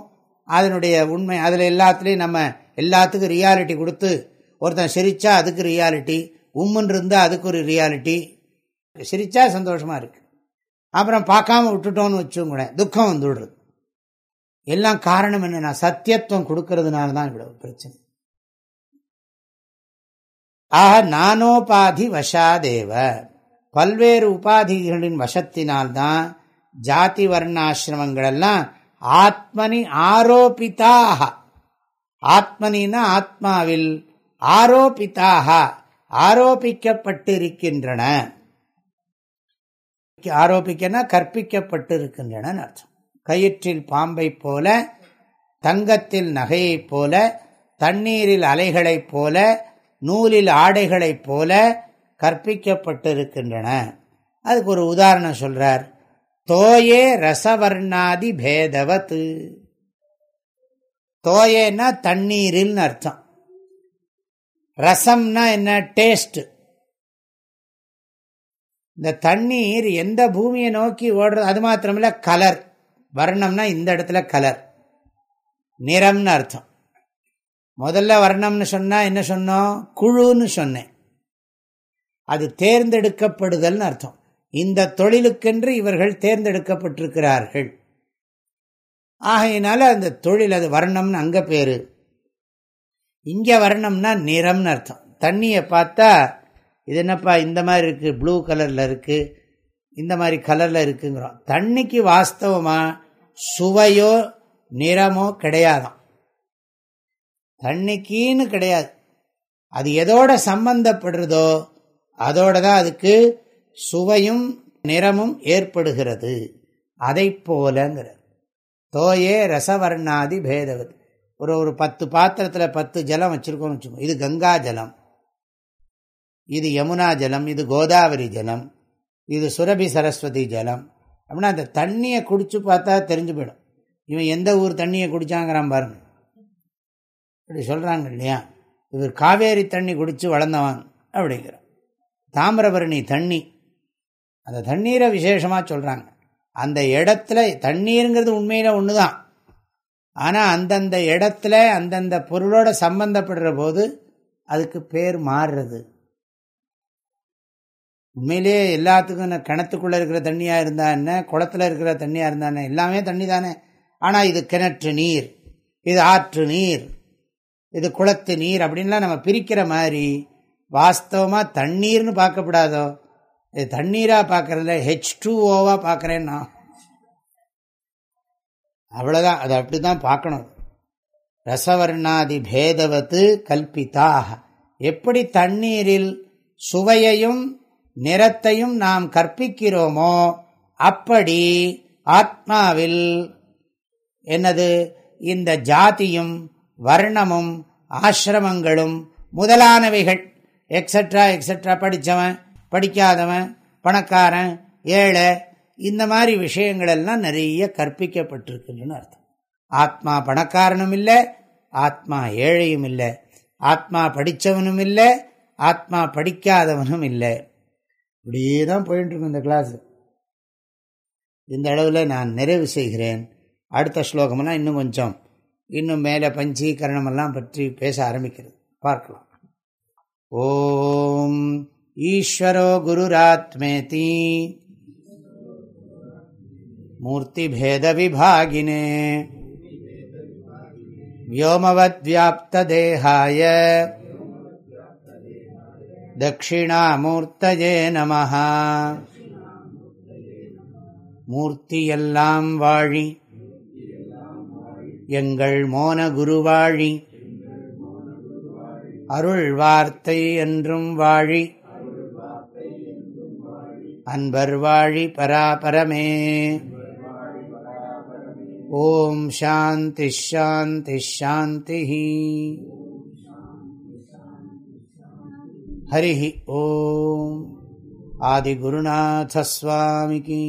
அதனுடைய உண்மை அதில் எல்லாத்துலேயும் நம்ம எல்லாத்துக்கும் ரியாலிட்டி கொடுத்து ஒருத்தன் சிரித்தா அதுக்கு ரியாலிட்டி உம்முன்னு இருந்தால் அதுக்கு ஒரு ரியாலிட்டி சிரித்தா சந்தோஷமாக இருக்குது அப்புறம் பார்க்காம விட்டுட்டோன்னு வச்சுங்க துக்கம் வந்துடுறது. எல்லாம் காரணம் என்னென்னா சத்தியத்துவம் கொடுக்கறதுனால தான் இவ்வளோ பிரச்சனை. ஆக நானோபாதி வசாதேவ. பல்வேறு உபாதிகளின் வசத்தினால்தான் ஜாதி வர்ணாசிரமங்களெல்லாம் ஆத்மனி ஆரோபித்தாக ஆத்மனின்னா ஆத்மாவில் ஆரோபித்தாக ஆரோபிக்கப்பட்டிருக்கின்றன. ஆரோபிக்கனா கற்பிக்கப்பட்டிருக்கின்றன அர்த்தம். கயிற்றில் பாம்பை போல தங்கத்தில் நகையைப் போல தண்ணீரில் அலைகளைப் போல நூலில் ஆடைகளைப் போல கற்பிக்கப்பட்டிருக்கின்றன. அதுக்கு ஒரு உதாரணம் சொல்றார். தோயே ரசவர்ணாதி பேதவத்து. தோயேன்னா தண்ணீரில் அர்த்தம். ரசம்னா என்ன? டேஸ்ட். இந்த தண்ணீர் எந்த பூமியை நோக்கி ஓடுறது? அது மாத்திரமில்ல கலர். வர்ணம்னா இந்த இடத்துல கலர். நிறம்னு அர்த்தம். முதல்ல வர்ணம்னு சொன்னா என்ன சொன்னோம்? குழுன்னு சொன்னேன். அது தேர்ந்தெடுக்கப்படுதல்னு அர்த்தம். இந்த தொழிலுக்கென்று இவர்கள் தேர்ந்தெடுக்கப்பட்டிருக்கிறார்கள். ஆகையினால அந்த தொழில் அது வர்ணம்னு அங்க பேரு. இங்க வர்ணம்னா நிறம்னு அர்த்தம். தண்ணியை பார்த்தா இது என்னப்பா இந்த மாதிரி இருக்கு ப்ளூ கலர்ல இருக்கு இந்த மாதிரி கலர்ல இருக்குங்கிறோம். தண்ணிக்கு வாஸ்தவமா சுவையோ நிறமோ கிடையாதாம். தண்ணிக்குன்னு கிடையாது. அது எதோட சம்பந்தப்படுறதோ அதோட தான் அதுக்கு சுவையும் நிறமும் ஏற்படுகிறது. அதை போலங்கிற தோயே ரசவர்ணாதி பேதவது. ஒரு ஒரு பத்து பாத்திரத்தில் பத்து ஜலம் வச்சுருக்கோம்னு வச்சுக்கோங்க இது கங்கா ஜலம். இது யமுனா ஜலம் இது கோதாவரி ஜலம் இது சுரபி சரஸ்வதி ஜலம். அப்படின்னா அந்த தண்ணியை குடிச்சு பார்த்தா தெரிஞ்சு போயிடும். இவன் எந்த ஊர் தண்ணியை குடிச்சாங்கிறான் பாருங்க. இப்படி சொல்கிறாங்க இல்லையா? இவர் காவேரி தண்ணி குடித்து வளர்ந்தவன் அப்படிங்கிற தாமிரபரணி தண்ணி. அந்த தண்ணீரை விசேஷமாக சொல்கிறாங்க அந்த இடத்துல தண்ணீருங்கிறது உண்மையில் ஒன்று தான் ஆனால் அந்தந்த இடத்துல அந்தந்த பொருளோட சம்பந்தப்படுற போது அதுக்கு பேர் மாறுறது. உண்மையிலேயே எல்லாத்துக்கும் கிணத்துக்குள்ளே இருக்கிற தண்ணியாக இருந்தா என்ன குளத்தில் இருக்கிற தண்ணியாக இருந்தா என்ன எல்லாமே தண்ணி தானே ஆனால் இது கிணற்று நீர் இது ஆற்று நீர் இது குளத்து நீர் அப்படின்லாம் நம்ம பிரிக்கிற மாதிரி வாஸ்தவமாக தண்ணீர்னு பார்க்கப்படாதோ? இது தண்ணீராக பார்க்கறதுல ஹெச் டூ ஓவாக பார்க்குறேன்னா. அவ்வளோதான் அதை அப்படி தான் பார்க்கணும். ரசவர்ணாதி பேதவத்து கல்பித்தாக எப்படி தண்ணீரில் சுவையையும் நிறத்தையும் நாம் கற்பிக்கிறோமோ அப்படி ஆத்மாவில் என்னது? இந்த ஜாதியும் வர்ணமும் ஆசிரமங்களும் முதலானவைகள். எக்ஸட்ரா எக்ஸட்ரா படித்தவன் படிக்காதவன் பணக்காரன் ஏழை இந்த மாதிரி விஷயங்கள் எல்லாம் நிறைய கற்பிக்கப்பட்டிருக்குன்னு அர்த்தம். ஆத்மா பணக்காரனும் இல்லை ஆத்மா ஏழையும் இல்லை ஆத்மா படித்தவனும் இல்லை ஆத்மா படிக்காதவனும் இல்லை. இப்படியே தான் போயிட்டு இந்த கிளாஸு இந்த அளவில் நான் நிறைவு செய்கிறேன். அடுத்த ஸ்லோகமெல்லாம் இன்னும் கொஞ்சம். இன்னும் மேலே பஞ்சீகரணமெல்லாம் பற்றி பேச ஆரம்பிக்கிறது. பார்க்கலாம். ஓம் ஈஸ்வரோ குருராத்மேதி मूर्तिभेदविभागिने व्योमवद्व्याप्तदेहाय दक्षिणामूर्तये नमः மூர்த்தியெல்லாம் வாழி எங்கள் மோன குருவாழி அருள் வார்த்தை என்றும் வாழி. அன்பர் வாழி பராபரமே. ஓம் சாந்தி ஷாந்தி ஷாந்தி ஹரி ஓம். ஆதிகுருநாதஸ்வாமிக்கு